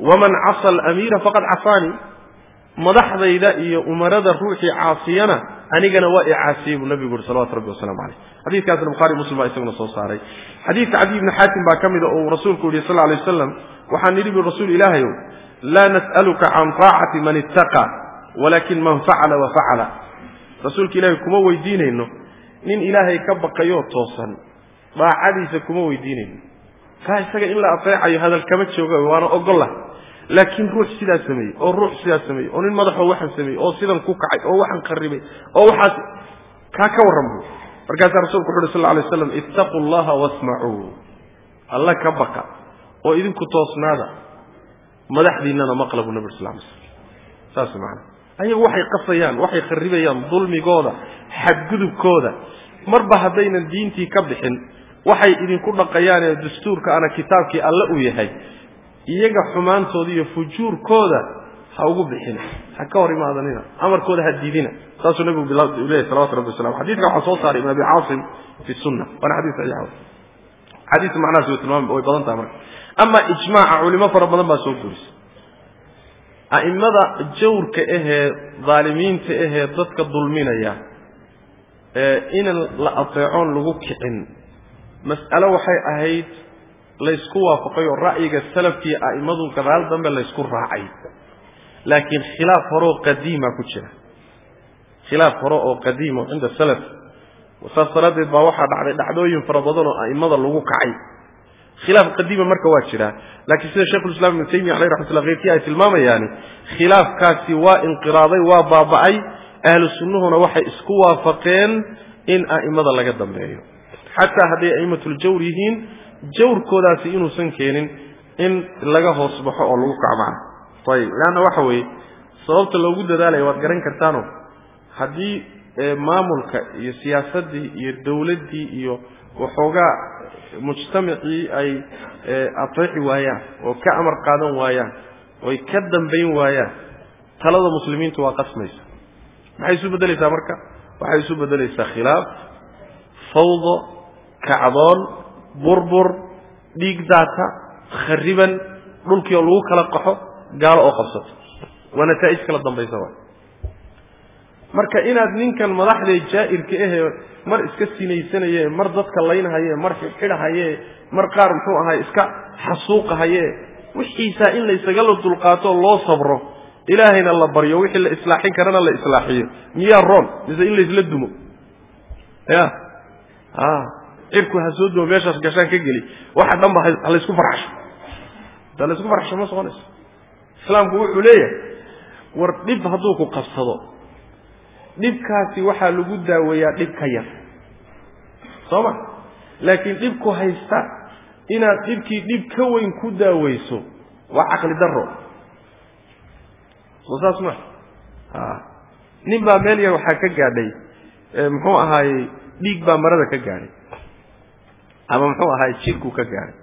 Speaker 1: waman casa alamiira faqad casaanii madaxdayda iyo umarada ruuxii caasiyana anigana waa i caasiyey buu nabigu yuri salawatu rabbi wasalamu caleyh xadiidkaasna buhari muslim baa isaguna soo saaray. Xadiidka cadiy ibni xaatim baa ka mida oo uu rasuulku yihi sal lay waslam waxaan nidhi bu rasuul ilaahayow laa nas'aluka can taacati man ittaqa walakin man facala wa facala rasuulka ilahay kuma weydiinayno nin ilaahay ka baqayoo toosan daacadiisa kuma weydiinayno. Kaa isaga in la ateecayo hadal kama jooga waana ogolah laakiin ruux sidaa sameeyey oo ruux sidaa sameeyey oo nin madaxoo waxaan sameeyey oo sidan ku kacay oo waxaan qarribay oo waxaas kaa ka warran bu markaasaa rasuulku wuxu uhi sal lay slam ittaquu llaha wasmacuu alla ka baqa oo idinku toosnaada madaxdiinnana maqla buu nabir sal saas maana ayagu waxay qasayaan waxay kharibayaan dulmigooda xadgudubkooda marba haddaynan diintii ka bixin waxay idinku dhaqayaanee dastuurka ana kitaabkii alle uu yahay. Iyaga xumaantooda iyo fujuurkooda ha ugu bixina ha ka hor imaadanina amarkooda ha diidina. Saasuu nabigu leeyahy salawatu rabbi wasalam xadidka waxaa soo saaray ibn abi caasim fi sunna waana xadis saxiix. Xadiiska macnahaas way tilmaam way badan tahay marka ama ijmaaca culimo fara badan baa soo guurisay a'immada jawrka ahee dhaalimiinta ahee dadka dulminaya ee inan la ateecoon lagu kicin mas'alo waxay ahayd laysku waafaqay oo ra'yiga salafkiiyo a'immadu gadaal dambe laysku raacay. Laakiin khilaaf hore oo qadiima ku jira. Khilaaf hore oo qadiima cinda salaf. Saas daraaddeed baa waxaa dhacday dhacdooyin fara badan oo a'immada lagu kacay khilaaf qadiima marka waa jiraa laakiin sida sheikhulislaam ibnu taymiya aleyh raxmatullah keyrkii ay tilmaamayaan khilaafkaasi waa inqiraaday waa baaba'ay. Ahlu sunnuhuna waxay isku waafaqeen in a'immada laga dambeeyo. Xataa hadday a'immatljawr yihiin jawrkoodaasi inuusan keenin in laga hoos baxo oo lagu kacmacno ayib leanna waxa weeye sababta loogu dadaalaya waad garan kartaano haddii maamulka iyo siyaasaddii iyo dawladdii iyo waxoogaa mujtamacii ay ateeci waayaan oo ka amar qaadan waayaan oy ka dambayn waayaan talada muslimiintu waa qasmaysa. Maxay isu beddelaysaa marka? Waxay isu beddelaysaa khilaaf fawdo kacdoon burbur dhiig daata khariban dhulkii oo lagu kala qaxo gaalo oo qabsato. Waa nataa'ij kala dambaysa waay. Marka inaad ninkan madaxdee jaa'irka ahee mar iska sinaysanaye mar dadka laynhaye mar xidxidhahaye mar qaar muxuu ahay iska xasuuqahaye wixiisaa in la isagala dulqaato loo sabro. Ilaahayna la baryo wixii la islaaxin karana la islaaxiyo. Miyaa roon mise in laysla dumo? Ya? A cirku ha soo dumo meeshaas gashaan ka geli. Waxa dhan ba ha laysku farxasho hadaa laysku farxasho ma soconayso. Islaamku wuxuu leeyahay war dhib hadduu ku qabsado dhibkaasi waxaa lagu daaweeyaa dhib ka yar. Soo ma laakiin dhibku haysta inaad dhibkii dhib ka weyn ku daaweyso waa caqli daro soo saas ma a nin baa meel yar waxaa ka gaadhay muxuu ahaayey dhiig baa marada ka gaadhay. Ama muxuu ahaayey jirkuu ka gaadhay.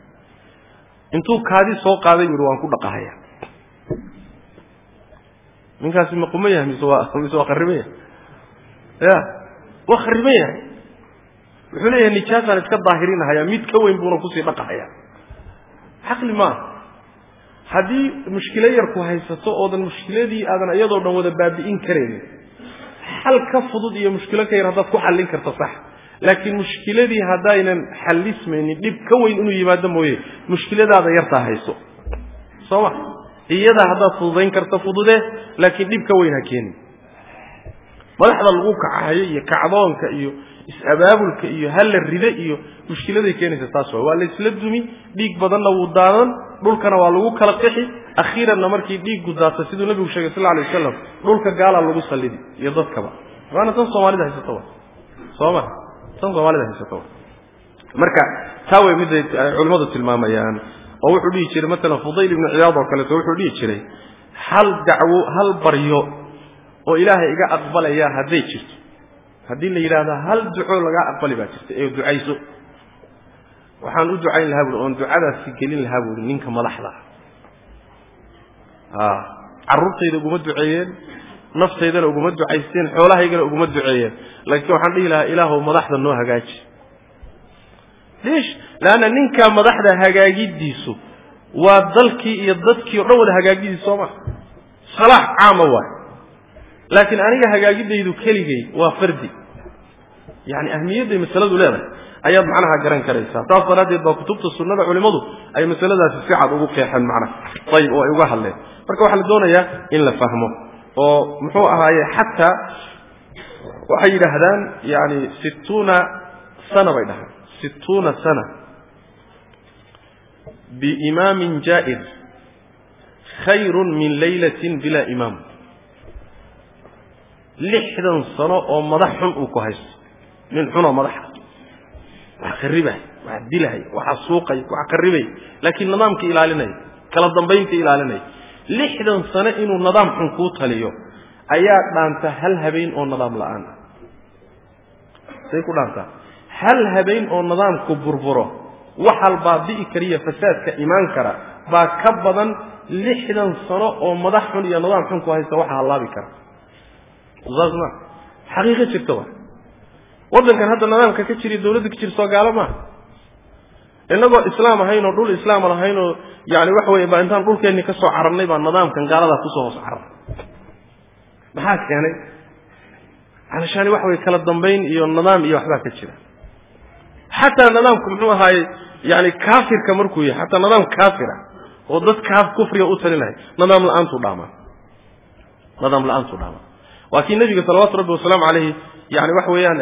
Speaker 1: Intuu kaadi soo qaaday bu yihi waan ku dhaqahaya ninkaasi ma quman yahay mise waa mise waa yahay ya waa khariban yahay. Wuxuu leeyahay nijaasaan iska daahirinahaya mid ka weyn buuna ku sii dhaqahaya caqli maaha haddii mushkilo yar ku haysato oodan mushkiladii aadan iyadoo dhan wada baabi'in karaynin xal ka fudud iyo mushkilo ka yar haddaad ku xallin karto sax. Laakiin mushkiladii haddaynan xallismaynin dhib ka weyn inuu yimaado mooye mushkiladaada yartaa hayso. Soo ma? Iyadaa haddaad fududayn karto fududee laakiin dhib ka weyn ha keenin madaxda lagu kacahayo iyo kacdoonka iyo is-abaabulka iyo halla ride iyo mushkiladay keenaysa taas waay waa laysla dumi dhiig badanna wuu daadan dhulkana waa lagu kala qixi akhiiranna markii dhiiggu daata siduu nabigu sheegay sal alay wasalam dhulka gaalaa lagu sallidi iyo dadkaba. Waana tan soomaalida haysato wa soo ma tan soomaalida haysato wa marka taa way miday culimmadu tilmaamayaan oo wuxuu dhihi jiray maalan fudayl ibnu ciyaad oo kaleeto wuxuu dhihi jiray hal dacwo hal baryo oo ilaahay iga aqbalaya hadday jirto. Haddii la yidhaahdo hal duco lagaa aqbali baa jirta ee ducayso. Waxaan u ducayn lahaa buui oon ducadaasi gelin lahaa buui ninka madaxda ah. Carruurtayda uguma duceeyeen naftaydana uguma ducaysteen xoolahaygana uguma duceeyeen. Laakiin waxaan dhihi lahaa ilaahow madaxda noo hagaaji. Liish leanna ninkaa madaxda hagaagidiisu waa dalkii iyo dadkii o dhan wada hagaagidiis soo maa salaax caama waay laakiin aniga hagaagidaydu keligay waa fardi. Yani ahmiyadday masaladu leedahay. Ayaad macnaha garan karaysaa. Saas daraaddeed baa kutubta sunnada culimmadu ay masaladaasi si cad ugu qeexeen macnaha. Ayib oo ay uga hadleen marka waxaa la doonayaa in la fahmo oo muxuu ahaaye xataa waxay yidhaahdaan yani situuna sana bay dhahaan. Situuna sana. Biimaamin jaa'ir. Khayrun min laylatin bilaa imaam lixdan sano oo madax xun uu ku haysto. Nin xunoo madaxa. Wax qaribay wax dilay waxa suuqay wax qaribay laakiin nidaamka ilaalinaya kala dambaynta ilaalinaya lixdan sano inuu nidaam xun kuu taliyo ayaa dhaanta hal habeen oo nidaam la'aan. Ah say ku dhaantaa hal habeen oo nidaamku burburo waxal baabi'i kariya fasaadka imaan kara baa ka badan lixdan sano oo madax xun iyo nidaam xun ku haysta waxa hallaabi kara saas ma xaqiiqo jirta wa. Waddankan hadda nidaamka ka jiriyo dawladda ka jirto gaalo maaha innagoo islaam ahayn oo dhul islaama lahayn oo yani waxa weye baa intaan dhulkeenni ka soo cararnay baa nidaamkan gaaladaa ku soo hoos cararnay maxaa keenay? Alashani waxa weye kala dambayn iyo nidaam iyo waxbaa ka jira. Xataa nidaamku muxuu ahaaye yani kaafirka markuu yahay xataa nidaam kaafira oo dad kufriga u talinahay nidaam la'aantuu dhaamaa nidaam la'aantuu dhaamaa waa kii nabiga salawaatu rabbi wasalaamu calayhi yani waxa weeyaan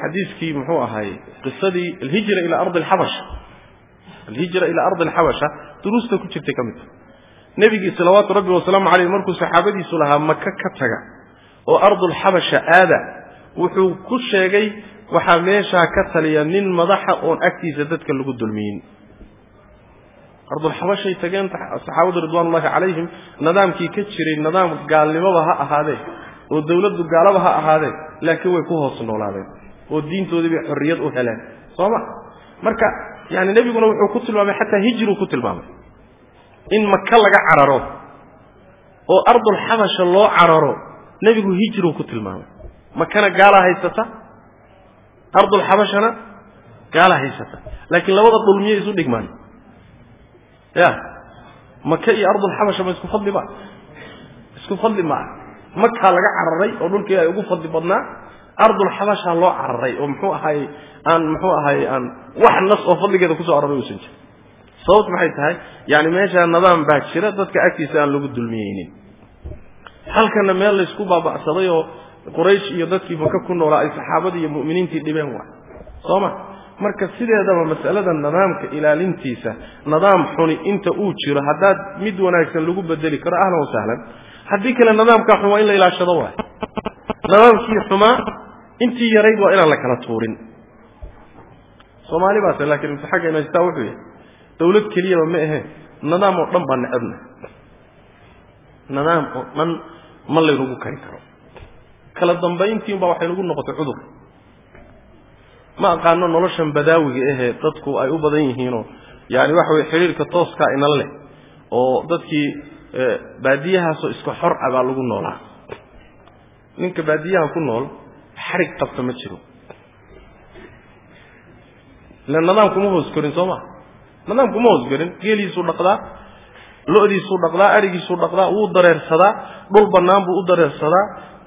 Speaker 1: xadiiskii muxuu ahaay qisadii alhijra ila ardi alxabasha. Alhijra ila ardi alxabasha duruusta ku jirtay ka mid ta nebigii salawaatu rabbi wasalaamu caleyh markuu saxaabadiisu lahaa maka ka taga oo ardulxabasha aada wuxuu ku sheegay waxaa meeshaa ka taliya nin madaxa oon agtiisa dadka lagu dulmiyin ardulxabashay tageen saxaabadu ridwaanullahi calayhim nidaamkii ka jiray nidaam gaalnimoba ha ahaadee oo dawladdu gaalaba ha ahaadee laakiin way ku hoos noolaadeen oo diintoodii bay xorriyad u heleen. Soo ma marka yani nebiguna wuxuu ku tilmaamay xataa hijruu ku tilmaamay. In maka laga cararo oo ardulxabasha loo cararo nebigu hijruu ku tilmaamay. Makana gaalaa haysata? Ardulxabashana gaalaa haysata. Laakiin labada dhul miyay isu dhigmaan ya. Maka iyo ardulxabasha ma isku fadli ma? Isku fadli ma? Ah makaa laga cararay oo dhulkii ay ugu fadli badnaa ardulxabashaa loo cararay oo muxuu ahaay aan muxuu ahaay aan wax nas oo fadligeeda ku soo aroray uusan jirin. Sababt maxay tahay? Yani meeshaa nidaam baa jira dadka agtiisa aan lagu dulmiyeynin. Halkana meel laysku baaba'saday oo quraysh iyo dadkii maka ku noolaa ay saxaabadii iyo mu'miniintii dhibeen waay soo ma marka sideedaba masalada nidaamka ilaalintiisa nidaam xuni inta uu jiro haddaad mid wanaagsan lagu bedeli karo ahlan wasahlan haddii kale nidaamkaa xun waa in la ilaashado waay nidaamkii xumaa intii yarayd waa inaan la kala tuurin. Soomaali baase laakiin xaggeena haystaa wuxuu yahay dawlad keliyaba ma ahe nidaam oo dhan baa necabna nidaam oo dhan ma laynagu kari karo. Kala dambayntiin baa waxay nagu noqotay cudur ma aqaano noloshan badaawiga ahee dadku ay u badan yihiinoo yani waxa weye xidhiirka tooskaa inan leh oo dadkii baadiyahaasoo iska xor ah baa lagu noolaa. Ninka baadiyaha ku nool xarig qabta ma jiro. Ila nidaamkuma hoos korin soo ma? Nidaamkuma hoos korin geeliisuu dhaqdaa lo-diisuu dhaqdaa arigiisuu dhaqdaa wuu dareersadaa dhul bannaan buu u dareersadaa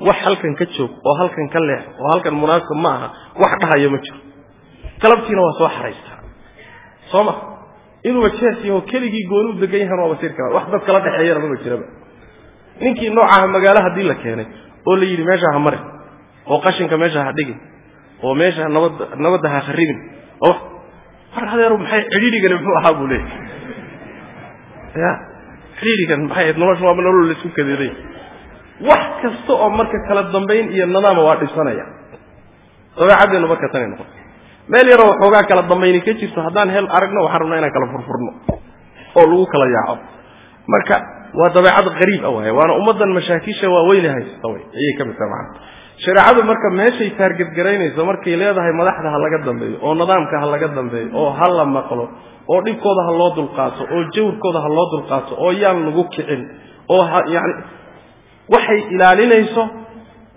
Speaker 1: wax halkan ka joog oo halkan ka leex oo halkan munaasib ma aha wax dhahayo ma jiro. Galabtiina waa soo xaraystaa soo ma? Inuuba jeersiyaho keligii gooni u degan yahan waaba sir kala wax dad kala dhexeeyana maba jiraba. Ninkii noocaha magaalo haddii la keenay oo la yidhi meesha ha marin. Oo qashinka meesha ha dhigin. Oo meesha nabad nabadda ha kharibin oo mar adeeru maxay cidhiirigani muxuu ahaa buu leeyahy ya. Cidhiirigan maxay nolosha waaba nolol la isku kadeeday wax kasta oo marka kala dambayn iyo nidaama waa dhisanaya. Dabeecaddeenu marka tanay noqoto meel yaroo waxoogaa kala dambayni ka jirto haddaan hel aragno waxaan rabnaa inaan kala furfurno oo lagu kala yaaco. Marka waa dabeecad qariib a waay waana ummaddan mashaakisha waaweyne haysta way. Ayay ka mid tahay macana shareecadu marka meeshay taargetgaraynayso markay leedahay madaxda ha laga dambeeyo oo nidaamka ha laga dambeeyo oo ha la maqlo oo dhibkooda ha loo dulqaato oo jawrkooda ha loo dulqaato oo yaan lagu kicin oo ha yani waxay ilaalinayso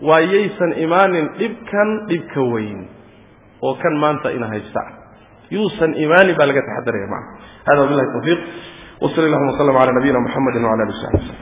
Speaker 1: waa yaysan imaanin dhibkan dhibka weyn oo kan maanta ina haysta yuusan imaanin baa laga taxadaraya macana hada wabillahi tawfiiq وصلى اللهم وسلم على نبينا محمد وعلى اله وصحبه وسلم